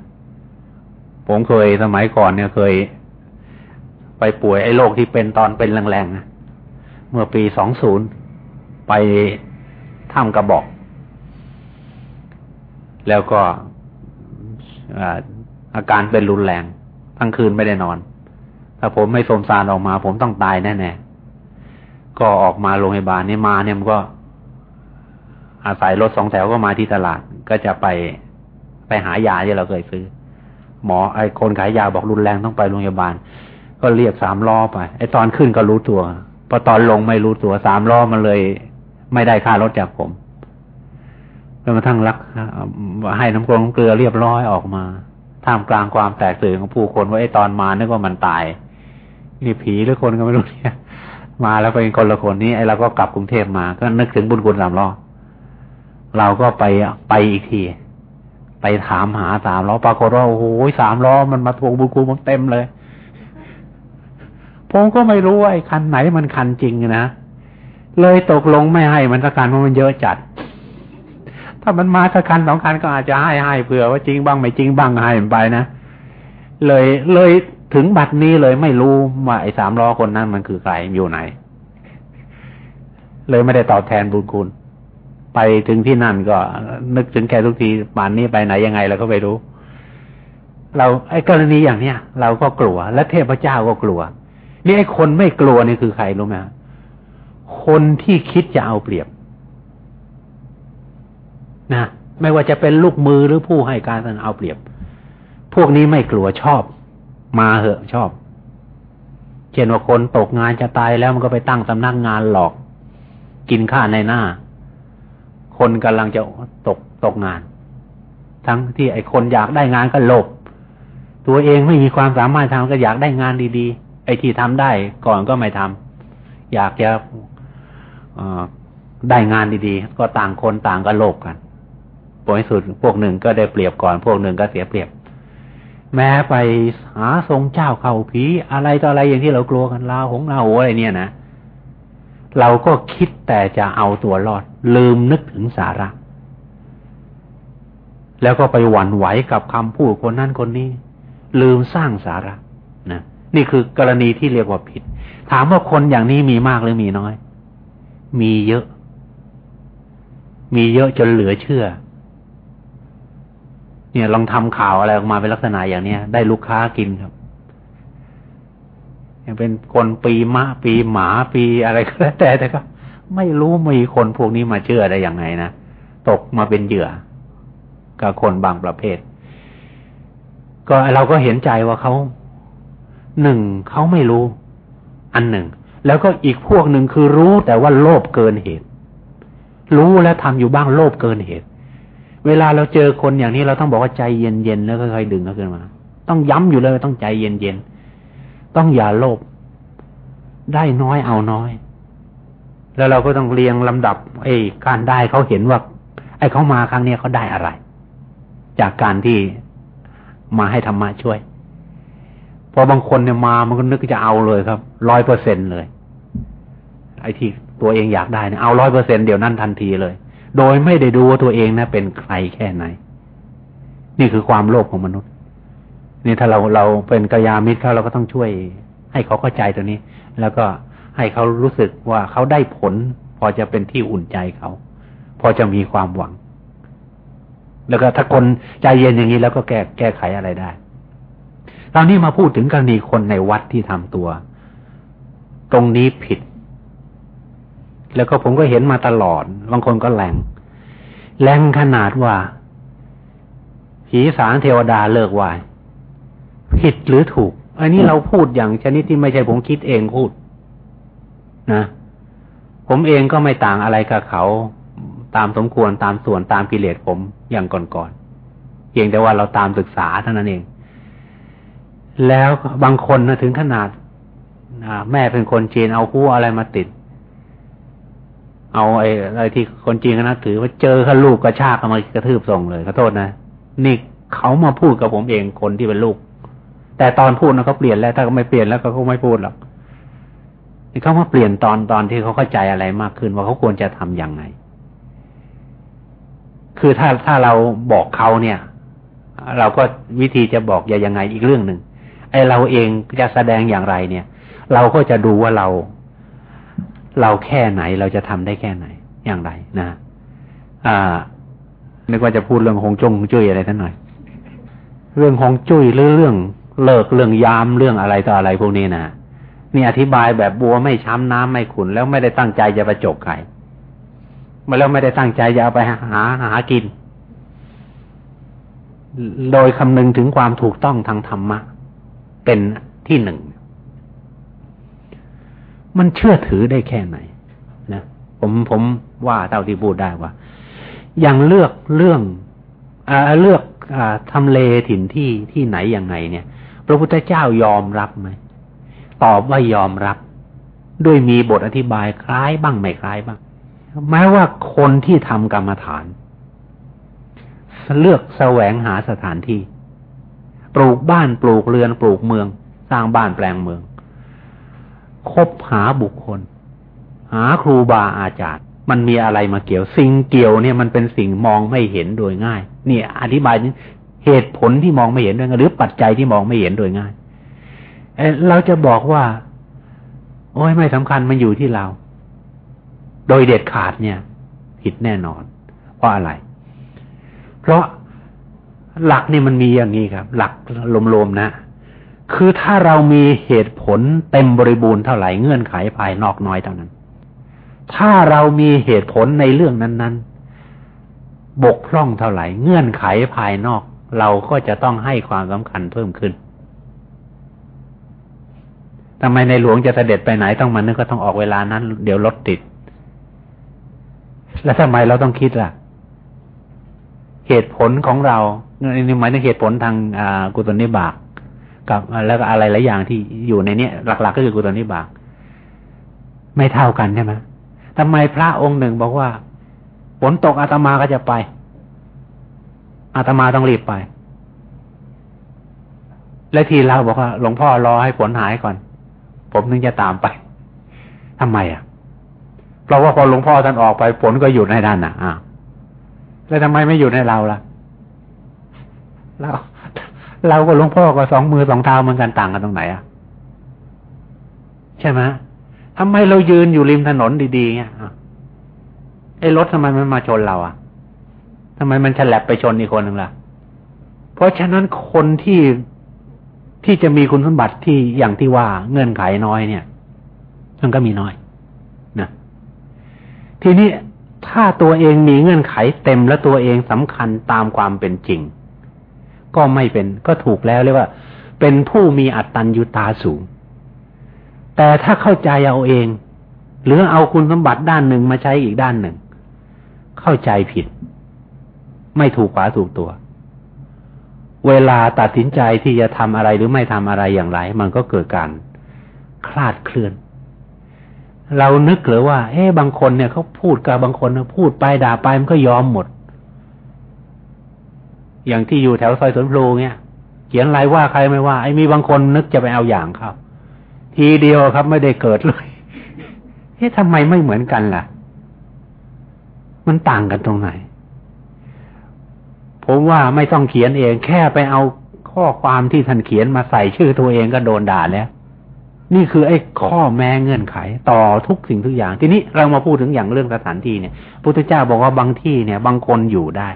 ผมเคยสมัยก่อนเนี่ยเคย ไปป่วยไอ้โรคที่เป็นตอนเป็นแรงๆ เมื่อปีสองศูนย์ไปถ้ำกระบอก แล้วก็อาการเป็นรุนแรงทั้งคืนไม่ได้นอน ถ้าผมไม่สมสารออกมา ผมต้องตายแน่ๆ ก็ออกมาโรงพยาบาลนี่มาเนี่ยมันก็ อาศัยรถสองแถวก็มาที่ตลาด ก็จะไปไปหายาที่เราเคยซื้อ หมอไอ้คนขายยาบอกรุนแรงต้องไปโรงพยาบาล ก็เรียกสามล้อไป ไอ้ตอนขึ้นก็รู้ตัว พอตอนลงไม่รู้ตัวสามล้อมันเลย ไม่ได้ค่ารถจากผมจนกระทั่งรักให้น้ำกรดน้ำเกลือเรียบร้อยออกมาท่ามกลางความแตกตื่นของผู้คนว่าไอ้ตอนมานึกว่ามันตายนี่ผีหรือคนก็ไม่รู้เนี่ย มาแล้วเป็นคนละคนนี้ไอ้เราก็กลับกรุงเทพมา ก็นึกถึงบุญคุณสามล้อเราก็ไปไปอีกที ไปถามหาสามล้อปรากฏว่าโอ้โหสามล้อมันมาทวงบุญคุณมันเต็มเลย ผมก็ไม่รู้ว่าไอ้คันไหนมันคันจริงนะเลยตกลงไม่ให้มันสักคันเพราะมันเยอะจัด ถ้ามันมาสักคันสองคันก็อาจจะให้ให้เผื่อว่าจริงบ้างไม่จริงบ้างให้มันไปนะเลยเลยถึงบัดนี้เลยไม่รู้ว่าไอ้สามล้อคนนั้นมันคือใครอยู่ไหน เลยไม่ได้ตอบแทนบุญคุณ ไปถึงที่นั่นก็ นึกถึงแกทุกทีป่านนี้ไปไหนยังไงเราก็ไม่รู้ เราไอ้กรณีอย่างเนี้ยเราก็กลัว และเทพเจ้าก็กลัว นี่ไอ้คนไม่กลัวนี่คือใครรู้ไหมคนที่คิดจะเอาเปรียบ นะไม่ว่าจะเป็นลูกมือหรือผู้ให้การเอาเปรียบ พวกนี้ไม่กลัวชอบ มาเหอะชอบเช่นว่าคนตกงานจะตายแล้วมันก็ไปตั้งสำนักงานหลอก กินข้าในหน้า คนกำลังจะตกตกงาน ทั้งที่ไอ้คนอยากได้งานก็หลบ ตัวเองไม่มีความสามารถทำก็อยากได้งานดีๆ ไอ้ที่ทำได้ก่อนก็ไม่ทำอยากจะได้งานดีๆ ก็ต่างคนต่างก็โลภกันผลสุดพวกหนึ่งก็ได้เปรียบก่อน พวกหนึ่งก็เสียเปรียบ แม้ไปหาทรงเจ้าเข่าผีอะไรต่ออะไรอย่างที่เรากลัวกันลาหงลาโหอะไรเนี่ยนะ เราก็คิดแต่จะเอาตัวรอด ลืมนึกถึงสาระ แล้วก็ไปหวั่นไหวกับคำพูดคนนั้นคนนี้ ลืมสร้างสาระนะนี่คือกรณีที่เรียกว่าผิด ถามว่าคนอย่างนี้มีมากหรือมีน้อย มีเยอะ มีเยอะจนเหลือเชื่อ เนี่ยลองทำข่าวอะไรออกมาเป็นลักษณะอย่างเนี้ยได้ลูกค้ากินครับยังเป็นคนปีมะปีหมาปีอะไรก็แล้วแต่แต่ก็ ไม่รู้มีคนพวกนี้มาเชื่อได้ย่างไงนะ ตกมาเป็นเหยื่อ กับคนบางประเภท ก็เราก็เห็นใจว่าเขาหนึ่งเขาไม่รู้ อันหนึ่ง แล้วก็อีกพวกหนึ่งคือรู้แต่ว่าโลภเกินเหตุ รู้แล้วทำอยู่บ้างโลภเกินเหตุ เวลาเราเจอคนอย่างนี้เราต้องบอกว่าใจเย็นๆแล้วค่อยๆดึงเขาขึ้นมา ต้องย้ำอยู่เลยต้องใจเย็นๆต้องอย่าโลภได้น้อยเอาน้อย แล้วเราก็ต้องเรียงลำดับไอ้การได้เขาเห็นว่า ไอ้เขามาครั้งนี้เขาได้อะไร จากการที่มาให้ธรรมะช่วย พอบางคนเนี่ยมามันก็นึกจะเอาเลยครับร้อยเปอร์เซ็นเลย ไอ้ที่ตัวเองอยากได้เนี่ยเอาร้อยเปอร์เซ็นเดี๋ยวนั้นทันทีเลย โดยไม่ได้ดูว่าตัวเองนะเป็นใครแค่ไหน นี่คือความโลภของมนุษย์ นี่ถ้าเราเราเป็นกัลยามิตรเขาเราก็ต้องช่วยให้เขาเข้าใจตัวนี้ แล้วก็ ให้เขารู้สึกว่าเขาได้ผล พอจะเป็นที่อุ่นใจเขา พอจะมีความหวัง แล้วก็ถ้าคนใจเย็นอย่างนี้แล้วก็แก้แก้ไขอะไรได้ตอนนี้มาพูดถึงกรณีคนในวัดที่ทำตัว ตรงนี้ผิด แล้วก็ผมก็เห็นมาตลอด บางคนก็แรงแรงขนาดว่าผีสางเทวดาเลิกวายผิดหรือถูก อันนี้เราพูดอย่างชนิดที่ไม่ใช่ผมคิดเองพูด นะ ผมเองก็ไม่ต่างอะไรกับเขา ตามสมควรตามส่วนตามกิเลสผมอย่างก่อนๆเพียงแต่ว่าเราตามศึกษาเท่านั้นเอง แล้วบางคนนะถึงขนาดแม่เป็นคนจีนเอาคู่อะไรมาติด เอาไอ้อะไรที่คนจีนก็นับถือว่าเจอข้าลูกกระชากมากระทืบส่งเลยขอโทษนะนี่เขามาพูดกับผมเองคนที่เป็นลูก แต่ตอนพูดนะเขาเปลี่ยนแล้ว ถ้าเขาไม่เปลี่ยนแล้วเขาก็ไม่พูดหรอก เขามาเปลี่ยนตอนตอนที่เขาเข้าใจอะไรมากขึ้นว่าเขาควรจะทํำยังไง คือถ้าถ้าเราบอกเขาเนี่ย เราก็วิธีจะบอกอย่ายังไงอีกเรื่องหนึ่งไอเราเองจะแสดงอย่างไรเนี่ย เราก็จะดูว่าเรา เราแค่ไหนเราจะทำได้แค่ไหนอย่างไรนะอ่านึกว่าจะพูดเรื่องหงจงจุ้ยอะไรท่านหน่อย เรื่องหงจุ้ยหรือเรื่องเลิกเรื่องยามเรื่องอะไรต่ออะไรพวกนี้นะ นี่อธิบายแบบบัวไม่ช้ำน้ำไม่ขุนแล้วไม่ได้ตั้งใจจะประจบใครมาแล้วไม่ได้ตั้งใจจะเอาไปหาหากิน โดยคำนึงถึงความถูกต้องทางธรรมะ เป็นที่หนึ่ง มันเชื่อถือได้แค่ไหนนะผมผมว่าเท่าที่พูดได้ว่า อย่างเลือกเรื่องอเลือกอทำเลถิ่นที่ที่ไหนยังไงเนี่ย พระพุทธเจ้ายอมรับไหม ตอบว่ายอมรับ ด้วยมีบทอธิบายคล้ายบ้างไม่คล้ายบ้างแม้ว่าคนที่ทำกรรมฐาน เลือกแสวงหาสถานที่ ปลูกบ้านปลูกเรือนปลูกเมือง สร้างบ้านแปลงเมือง คบหาบุคคล หาครูบาอาจารย์ มันมีอะไรมาเกี่ยว สิ่งเกี่ยวเนี่ยมันเป็นสิ่งมองไม่เห็นโดยง่าย นี่อธิบายเหตุผลที่มองไม่เห็นดยง่ายหรือปัจจัยที่มองไม่เห็นโดยง่าย เเราจะบอกว่า โอ้ยไม่สำคัญมันอยู่ที่เรา โดยเด็ดขาดเนี่ย ผิดแน่นอน เพราะอะไร เพราะหลักนี่มันมีอย่างนี้ครับ หลักลมๆนะ คือถ้าเรามีเหตุผลเต็มบริบูรณ์เท่าไหร่เงื่อนไขภายนอกน้อยเท่านั้น ถ้าเรามีเหตุผลในเรื่องนั้นๆ บกพร่องเท่าไหร่เงื่อนไขภายนอก เราก็จะต้องให้ความสำคัญเพิ่มขึ้น ทำไมในหลวงจะเสด็จไปไหนต้องมานึกก็ต้องออกเวลานั้น เดี๋ยวรถติด แล้วทำไมเราต้องคิดล่ะ เหตุผลของเรานี่หมายถึงเหตุผลทางกุศลนิบาก กับแล้วก็อะไรหลายอย่างที่อยู่ในนี้หลัก ๆกก็คือกุศลนิบาก ไม่เท่ากันใช่ไหมทำไมพระองค์หนึ่งบอกว่าฝนตกอาตมาก็จะไป อาตมาต้องรีบไป และทีเราบอกว่า หลวงพ่อรอให้ฝนหายก่อน ผมถึงจะตามไปทำไมอะ เพราะว่าพอหลวงพ่อท่านออกไปฝนก็หยุดในด้านน่ะอ้าวแล้วทำไมไม่หยุดในเราล่ะเราเราก็หลวงพ่อก็สองมือสองเท้าเหมือนกันต่างกันตรงไหนอะใช่ไหมทำไมเรายืนอยู่ริมถนนดีๆเงี้ยไอ้รถทำไมมันมาชนเราอะทำไมมันฉลับไปชนอีกคนหนึ่งล่ะ เพราะฉะนั้นคนที่ ที่จะมีคุณสมบัติที่อย่างที่ว่าเงื่อนไขน้อยเนี่ย มันก็มีน้อยนะทีนี้ถ้าตัวเองมีเงื่อนไขเต็มและตัวเองสำคัญตามความเป็นจริง ก็ไม่เป็นก็ถูกแล้วเรียกว่า เป็นผู้มีอัตตัญญุตาสูง แต่ถ้าเข้าใจเอาเอง หรือเอาคุณสมบัติด้านหนึ่งมาใช้อีกด้านหนึ่ง เข้าใจผิด ไม่ถูกขวาถูกตัว เวลาตัดสินใจที่จะทำอะไรหรือไม่ทำอะไรอย่างไร มันก็เกิดการคลาดเคลื่อน เรานึกหรือว่า เอ๊บางคนเนี่ยเขาพูดกับบางคนพูดไปด่าไปมันก็ยอมหมด อย่างที่อยู่แถวซอยสวนพลูเนี่ย เขียนอะไรว่าใครไม่ว่าไอ้มีบางคนนึกจะไปเอาอย่างครับ ทีเดียวครับไม่ได้เกิดเลยเฮ้ยทำไมไม่เหมือนกันล่ะ มันต่างกันตรงไหน ผมว่าไม่ต้องเขียนเอง แค่ไปเอาข้อความที่ท่านเขียนมาใส่ชื่อตัวเองก็โดนด่าแล้ว นี่คือไอ้ข้อแม้เงื่อนไข ต่อทุกสิ่งทุกอย่าง ทีนี้เรามาพูดถึงอย่างเรื่องสถานที่เนี่ยพุทธเจ้าบอกว่าบางที่เนี่ย บางคนอยู่ได้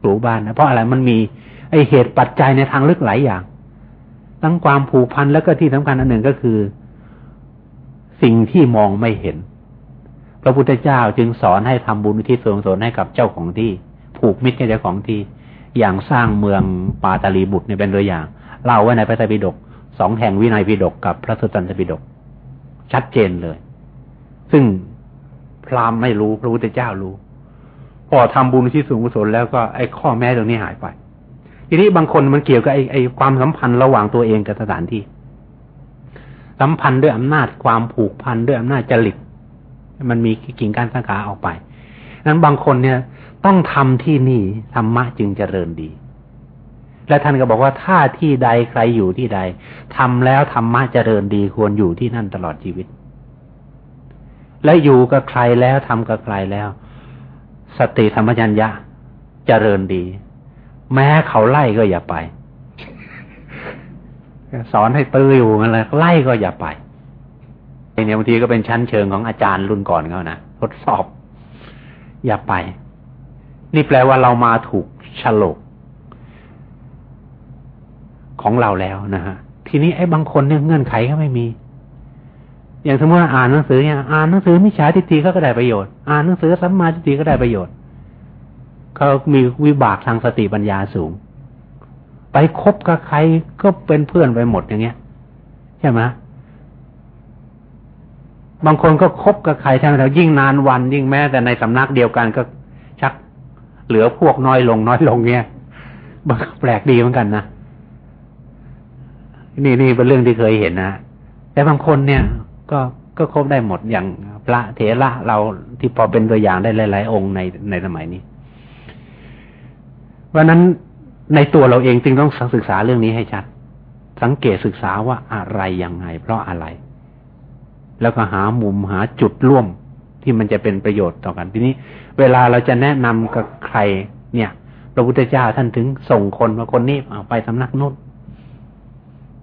ปลูบ้านนะเพราะอะไรมันมีไอเหตุปัจจัยในทางลึกหลายอย่าง ทั้งความผูกพันแล้วก็ที่สำคัญอันหนึ่งก็คือ สิ่งที่มองไม่เห็น พระพุทธเจ้าจึงสอนให้ทำบุญที่ส่วนสนให้กับเจ้าของที่ ผูกมิตรกับเจ้าของที่ อย่างสร้างเมืองปาตาลีบุตรเนี่ยเป็นตัวอย่าง เล่าไว้ในพระไตรปิฎกสองแห่งวินัยปิฎกกับพระสุตตันตปิฎกชัดเจนเลย ซึ่งพราหมณ์ไม่รู้พระพุทธเจ้ารู้ พอทำบุญที่สูงกุศลแล้วก็ไอ้ข้อแม้ตรงนี้หายไป ทีนี้บางคนมันเกี่ยวกับไอ้ไอ้ความสัมพันธ์ระหว่างตัวเองกับสถานที่ สัมพันธ์ด้วยอำนาจความผูกพันด้วยอำนาจจริตมันมีกิ่งก้านสาขาออกไปนั้นบางคนเนี่ย ต้องทำที่นี่ธรรมะจึงเจริญดี และท่านก็บอกว่าถ้าที่ใดใครอยู่ที่ใดทำแล้วธรรมะเจริญดีควรอยู่ที่นั่นตลอดชีวิต และอยู่กับใครแล้วทำกับใครแล้ว สติธรรมจัญญะเจริญดี แม้เขาไล่ก็อย่าไป สอนให้ตื้ออยู่นั่นแหละไล่ก็อย่าไปเนี่ยบางทีก็เป็นชั้นเชิงของอาจารย์รุ่นก่อนเขานะทดสอบ อย่าไป นี่แปลว่าเรามาถูกฉลกของเราแล้วนะฮะ ทีนี้ไอ้บางคนเนี่ยเงื่อนไขก็ไม่มี อย่างสมมติว่าอ่านหนังสือเนี่ยอ่านหนังสือมิจฉาทิฏฐิก็ได้ประโยชน์ อ่านหนังสือสัมมาทิฏฐิก็ได้ประโยชน์ เขามีวิบากทางสติปัญญาสูง ไปคบกับใครก็เป็นเพื่อนไปหมดอย่างเงี้ย ใช่ไหมบางคนก็คบกับใครทั้งเรายิ่งนานวันยิ่งแม้แต่ในสำนักเดียวกันก็ เหลือพวกน้อยลงน้อยลงเงี้ยบางแปลกดีเหมือนกันนะนี่นี่เป็นเรื่องที่เคยเห็นนะแต่บางคนเนี่ย ก็ก็ครบได้หมดอย่างพระเถระเราที่พอเป็นตัวอย่างได้หลาย ๆ องค์ในในสมัยนี้เพราะนั้นในตัวเราเองจึงต้องศึกษาเรื่องนี้ให้ชัด สังเกตศึกษาว่าอะไรยังไง เพราะอะไร แล้วก็หามุมหาจุดร่วมที่มันจะเป็นประโยชน์ต่อกันทีนี้ เวลาเราจะแนะนำกับใคร เนี่ย พระพุทธเจ้าท่านถึงส่งคนมาคนนี้เอาไปสำนักนู้น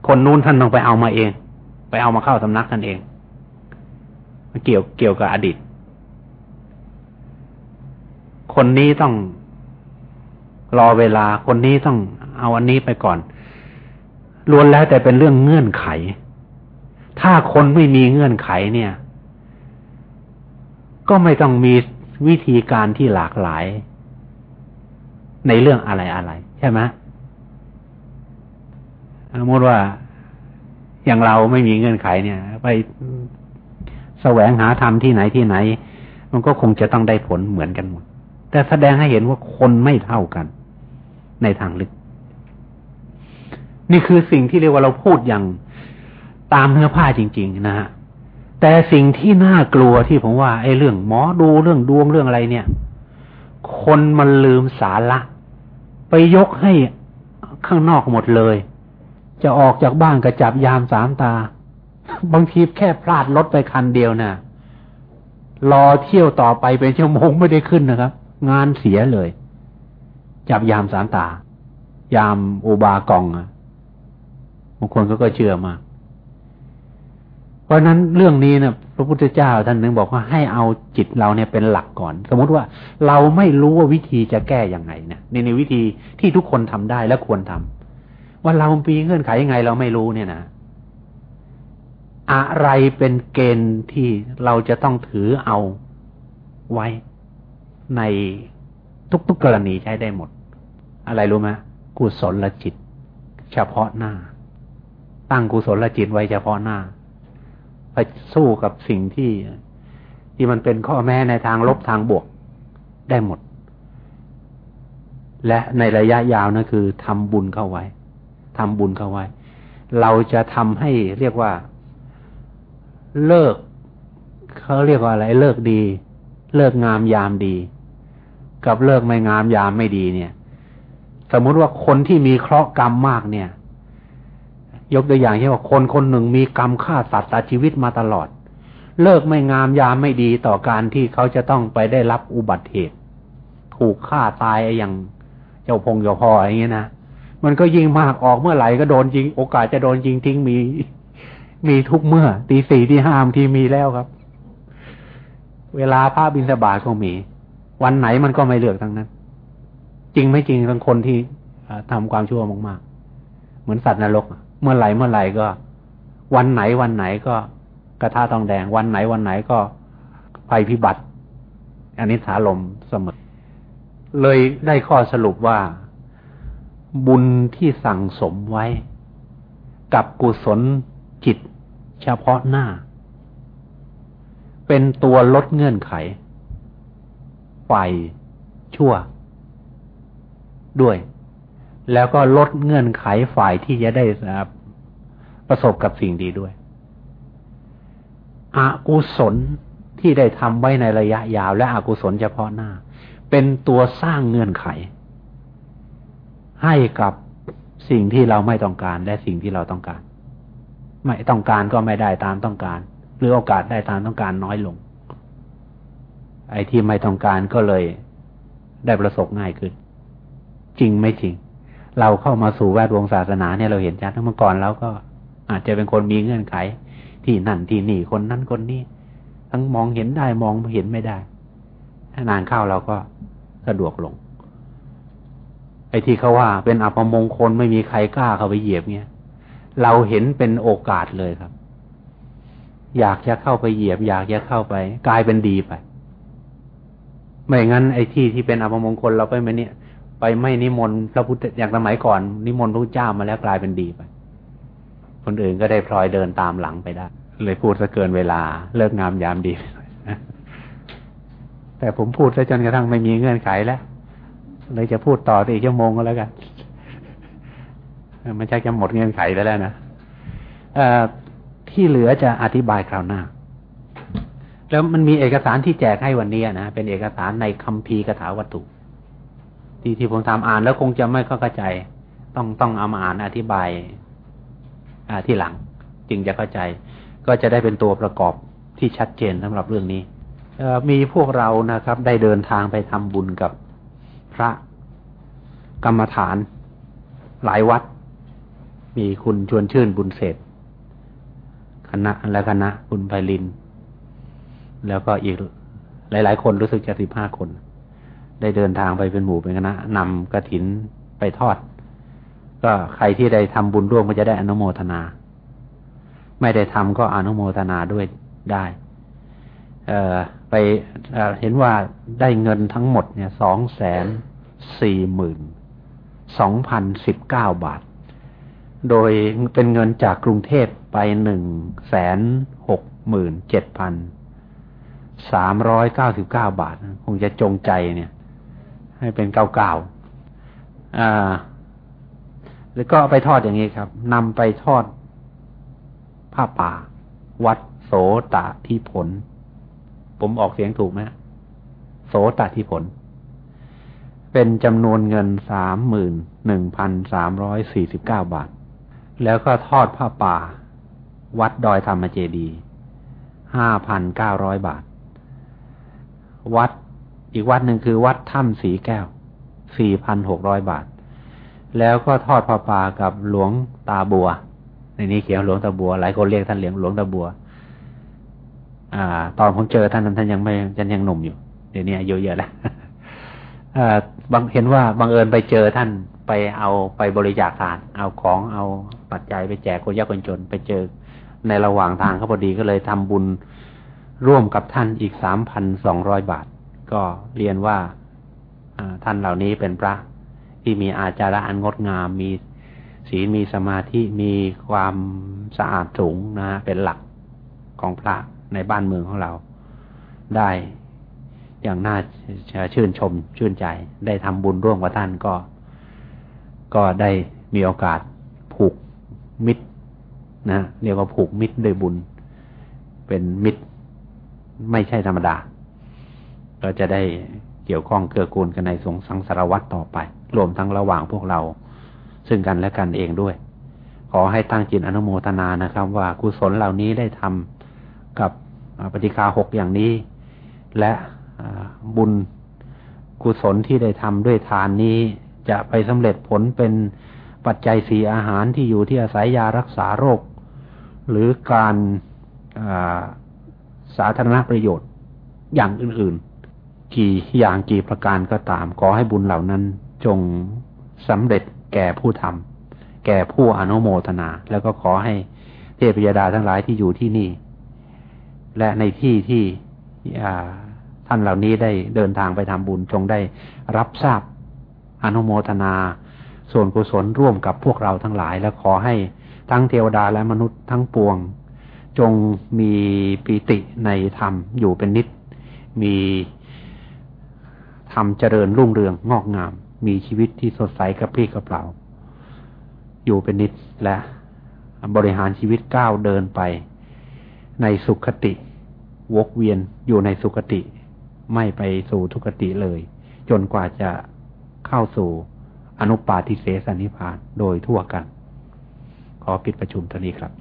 คนนู้นท่านต้องไปเอามาเอง ไปเอามาเข้าสำนักท่านเองเกี่ยวเกี่ยวกับอดีต คนนี้ต้องรอเวลา คนนี้ต้องเอาอันนี้ไปก่อนล้วนแล้วแต่เป็นเรื่องเงื่อนไข ถ้าคนไม่มีเงื่อนไขเนี่ย ก็ไม่ต้องมี วิธีการที่หลากหลาย ในเรื่องอะไรอะไรใช่ไหมสมมติว่าอย่างเราไม่มีเงื่อนไขเนี่ย ไปแสวงหาธรรมที่ไหนที่ไหน มันก็คงจะต้องได้ผลเหมือนกันหมด แต่แสดงให้เห็นว่าคนไม่เท่ากัน ในทางลึก นี่คือสิ่งที่เรียกว่าเราพูดอย่างตามเนื้อผ้าจริง ๆ นะฮะ แต่สิ่งที่น่ากลัวที่ผมว่าไอ้เรื่องหมอดูเรื่องดวงเรื่องอะไรเนี่ย คนมันลืมสาระ ไปยกให้ข้างนอกหมดเลย จะออกจากบ้านก็จับยามสามตา บางทีแค่พลาดรถไปคันเดียวนะ่ะรอเที่ยวต่อไปเป็นชั่วโมงไม่ได้ขึ้นนะครับ งานเสียเลย จับยามสามตา ยามอุบากองบางคนก็ก็เชื่อมา ราะนั้นเรื่องนี้นะพระพุทธเจ้าท่านหนึ่งบอกว่าให้เอาจิตเราเนี่ยเป็นหลักก่อน สมมติว่าเราไม่รู้ว่าวิธีจะแก้ยังไงเนี่ยในในวิธีที่ทุกคนทำได้และควรทำว่าเราปีเงื่อนไขยังไงเราไม่รู้เนี่ยนะอะไรเป็นเกณฑ์ที่เราจะต้องถือเอาไว้ในทุกๆกรณีใช้ได้หมด อะไรรู้ไหมกุศลจิต เฉพาะหน้า ตั้งกุศลจิตไว้เฉพาะหน้า ไปสู้กับสิ่งที่ ที่มันเป็นข้อแม้ในทางลบทางบวกได้หมด และในระยะยาวนะคือทำบุญเข้าไว้ ทำบุญเข้าไว้ เราจะทำให้เรียกว่า เลิกเขาเรียกว่าอะไร เลิกดี เลิกงามยามดี กับเลิกไม่งามยามไม่ดีเนี่ย สมมติว่าคนที่มีเคราะห์กรรมมากเนี่ย ยกตัวอย่างเช่นว่าคนคนหนึ่งมีกรรมฆ่าสัตว์ตัดชีวิตมาตลอด เลิกไม่งามยามไม่ดีต่อการที่เขาจะต้องไปได้รับอุบัติเหตุ ถูกฆ่าตายอย่างเจ้าพงเจ้าพ่ออย่างเงี้ยนะมันก็ยิ่งมากออกเมื่อไหร่ก็โดนจริง โอกาสจะโดนจริงทิ้งมี มีทุกเมื่อ ตีสี่ที่ห้ามที่มีแล้วครับ เวลาพระบิณฑบาตก็มี วันไหนมันก็ไม่เลือกทั้งนั้น จริงไม่จริงทั้งคนที่ทำความชั่วมากๆ เหมือนสัตว์นรก เมื่อไหร่เมื่อไหร่ก็ วันไหนวันไหนก็กระทะทองแดง วันไหนวันไหนก็ภัยพิบัติอันนี้สาลมเสมอเลยได้ข้อสรุปว่า บุญที่สั่งสมไว้ กับกุศลจิตเฉพาะหน้า เป็นตัวลดเงื่อนไขไฟชั่ว ด้วย แล้วก็ลดเงื่อนไขฝ่ายที่จะได้ประสบกับสิ่งดีด้วยอกุศลที่ได้ทำไว้ในระยะยาว และอกุศลเฉพาะหน้า เป็นตัวสร้างเงื่อนไข ให้กับสิ่งที่เราไม่ต้องการและสิ่งที่เราต้องการ ไม่ต้องการก็ไม่ได้ตามต้องการ หรือโอกาสได้ตามต้องการน้อยลง ไอ้ที่ไม่ต้องการก็เลยได้ประสบง่ายขึ้น จริงไม่จริง เราเข้ามาสู่แวดวงศาสนาเนี่ยเราเห็นชัดเมื่อก่อนเราก็อาจจะเป็นคนมีเงื่อนไข ที่นั่นที่นี่คนนั้นคนนี้ ทั้งมองเห็นได้มองเห็นไม่ได้ ถ้านานเข้าเราก็สะดวกลง ไอ้ที่เขาว่า เป็นอัปมงคลไม่มีใครกล้าเข้าไปเหยียบเนี่ยเราเห็นเป็นโอกาสเลยครับ อยากจะเข้าไปเหยียบ อยากจะเข้าไป กลายเป็นดีไป ไม่งั้นไอ้ที่ที่เป็นอัปมงคลเราไปไหมเนี่ย ไปไม่นิมนต์พระพุทธอย่างสมัยก่อน นิมนต์พระเจ้ามาแล้วกลายเป็นดีไป คนอื่นก็ได้พลอยเดินตามหลังไปได้ เลยพูดซะเกินเวลาเลิกงามยามดี แต่ผมพูดซะจนกระทั่งไม่มีเงื่อนไขแล้วเลยจะพูดต่ออีกชั่วโมงก็แล้วกันมันชักจะหมดเงื่อนไขแล้วนะที่เหลือจะอธิบายคราวหน้า แล้วมันมีเอกสารที่แจกให้วันนี้นะเป็นเอกสารในคัมภีร์คาถาวัตถุ ที่ที่ผมทำอ่านแล้วคงจะไม่เข้าใจ ต้องต้องเอามาอ่านอธิบายอ่าที่หลัง จึงจะเข้าใจ ก็จะได้เป็นตัวประกอบที่ชัดเจนสำหรับเรื่องนี้มีพวกเรานะครับ ได้เดินทางไปทำบุญกับพระกรรมฐาน หลายวัด มีคุณชวนชื่นบุญเศษคณะและคณะคุณไพลิน แล้วก็อีกหลาย ๆ คนรู้สึกจะสิบห้าคน ได้เดินทางไปเป็นหมู่เป็นคณะนำกระถินไปทอด ก็ใครที่ได้ทำบุญร่วมก็จะได้อนุโมทนา ไม่ได้ทำก็อนุโมทนาด้วยได้เอไปเเห็นว่าได้เงินทั้งหมดเนี่ยสองแสนสี่หมื่นสองพันสิบเก้าบาท โดยเป็นเงินจากกรุงเทพไปหนึ่งแสนหกหมื่นเจ็ดพันสามร้อยเก้าสิบเก้าบาท คงจะจงใจเนี่ย ให้เป็นเก้าเก้าอ่าแล้วก็ไปทอดอย่างนี้ครับนำไปทอดผ้าป่า วัดโสตที่ผล ผมออกเสียงถูกไหมโสตที่ผล เป็นจำนวนเงินสามหมื่นหนึ่งพันสามร้อยสี่สิบเก้าบาท แล้วก็ทอดผ้าป่า วัดดอยธรรมเจดีห้าพันเก้าร้อยบาท วัด อีกวัดหนึ่งคือวัดถ้ำสีแก้ว สี่พันหกร้อยบาท แล้วก็ทอดพระปากับหลวงตาบัว ในนี้เขียนหลวงตาบัว หลายคนเรียกท่านเหลียงหลวงตาบัว อ่า ตอนผมเจอท่านท่านยังไม่ท่านยังหนุ่มอยู่ เดี๋ยวนี้อายุเยอะแล้วบางเห็นว่าบังเอิญไปเจอท่านไปเอาไปบริจาคทาน เอาของเอาปัจจัยไปแจกคนยากคนจนไปเจอในระหว่างทางเขาพอดีก็เลยทำบุญร่วมกับท่านอีกสามพันสองร้อยบาท ก็เรียนว่าท่านเหล่านี้เป็นพระที่มีอาจาระอันงดงาม มีศีลมีสมาธิมีความสะอาดสูงนะเป็นหลักของพระในบ้านเมืองของเรา ได้อย่างน่าชื่นชมชื่นใจ ได้ทำบุญร่วมกับท่านก็ ก็ได้มีโอกาสผูกมิตรนะเรียกว่าผูกมิตรด้วยบุญ เป็นมิตรไม่ใช่ธรรมดา เราจะได้เกี่ยวข้องเกื้อกูลกันในสงสังสารวัตรต่อไป รวมทั้งระหว่างพวกเรา ซึ่งกันและกันเองด้วย ขอให้ตั้งจิตอนุโมทนานะครับ ว่ากุศลเหล่านี้ได้ทำกับปฏิคาหกอย่างนี้ และบุญกุศลที่ได้ทำด้วยทานนี้ จะไปสำเร็จผลเป็นปัจจัยสีอาหารที่อยู่ที่อาศัยยารักษาโรค หรือการสาธารณประโยชน์อย่างอื่นๆ กี่อย่างกี่ประการก็ตาม ขอให้บุญเหล่านั้นจงสำเร็จแก่ผู้ทำแก่ผู้อนุโมทนา แล้วก็ขอให้เทพยดาทั้งหลายที่อยู่ที่นี่ และในที่ที่ท่านเหล่านี้ได้เดินทางไปทำบุญจงได้รับทราบอนุโมทนา ส่วนกุศลร่วมกับพวกเราทั้งหลาย และขอให้ทั้งเทวดาและมนุษย์ทั้งปวง จงมีปีติในธรรมอยู่เป็นนิด มี ธรรมเจริญรุ่งเรืองงอกงาม มีชีวิตที่สดใสกระพรี้กระเปล่า อยู่เป็นนิดและบริหารชีวิตก้าวเดินไป ในสุขติ วกเวียนอยู่ในสุขติ ไม่ไปสู่ทุกติเลย จนกว่าจะเข้าสู่อนุปาทิเสสนิพานโดยทั่วกัน ขอปิดประชุมเท่านี้ครับ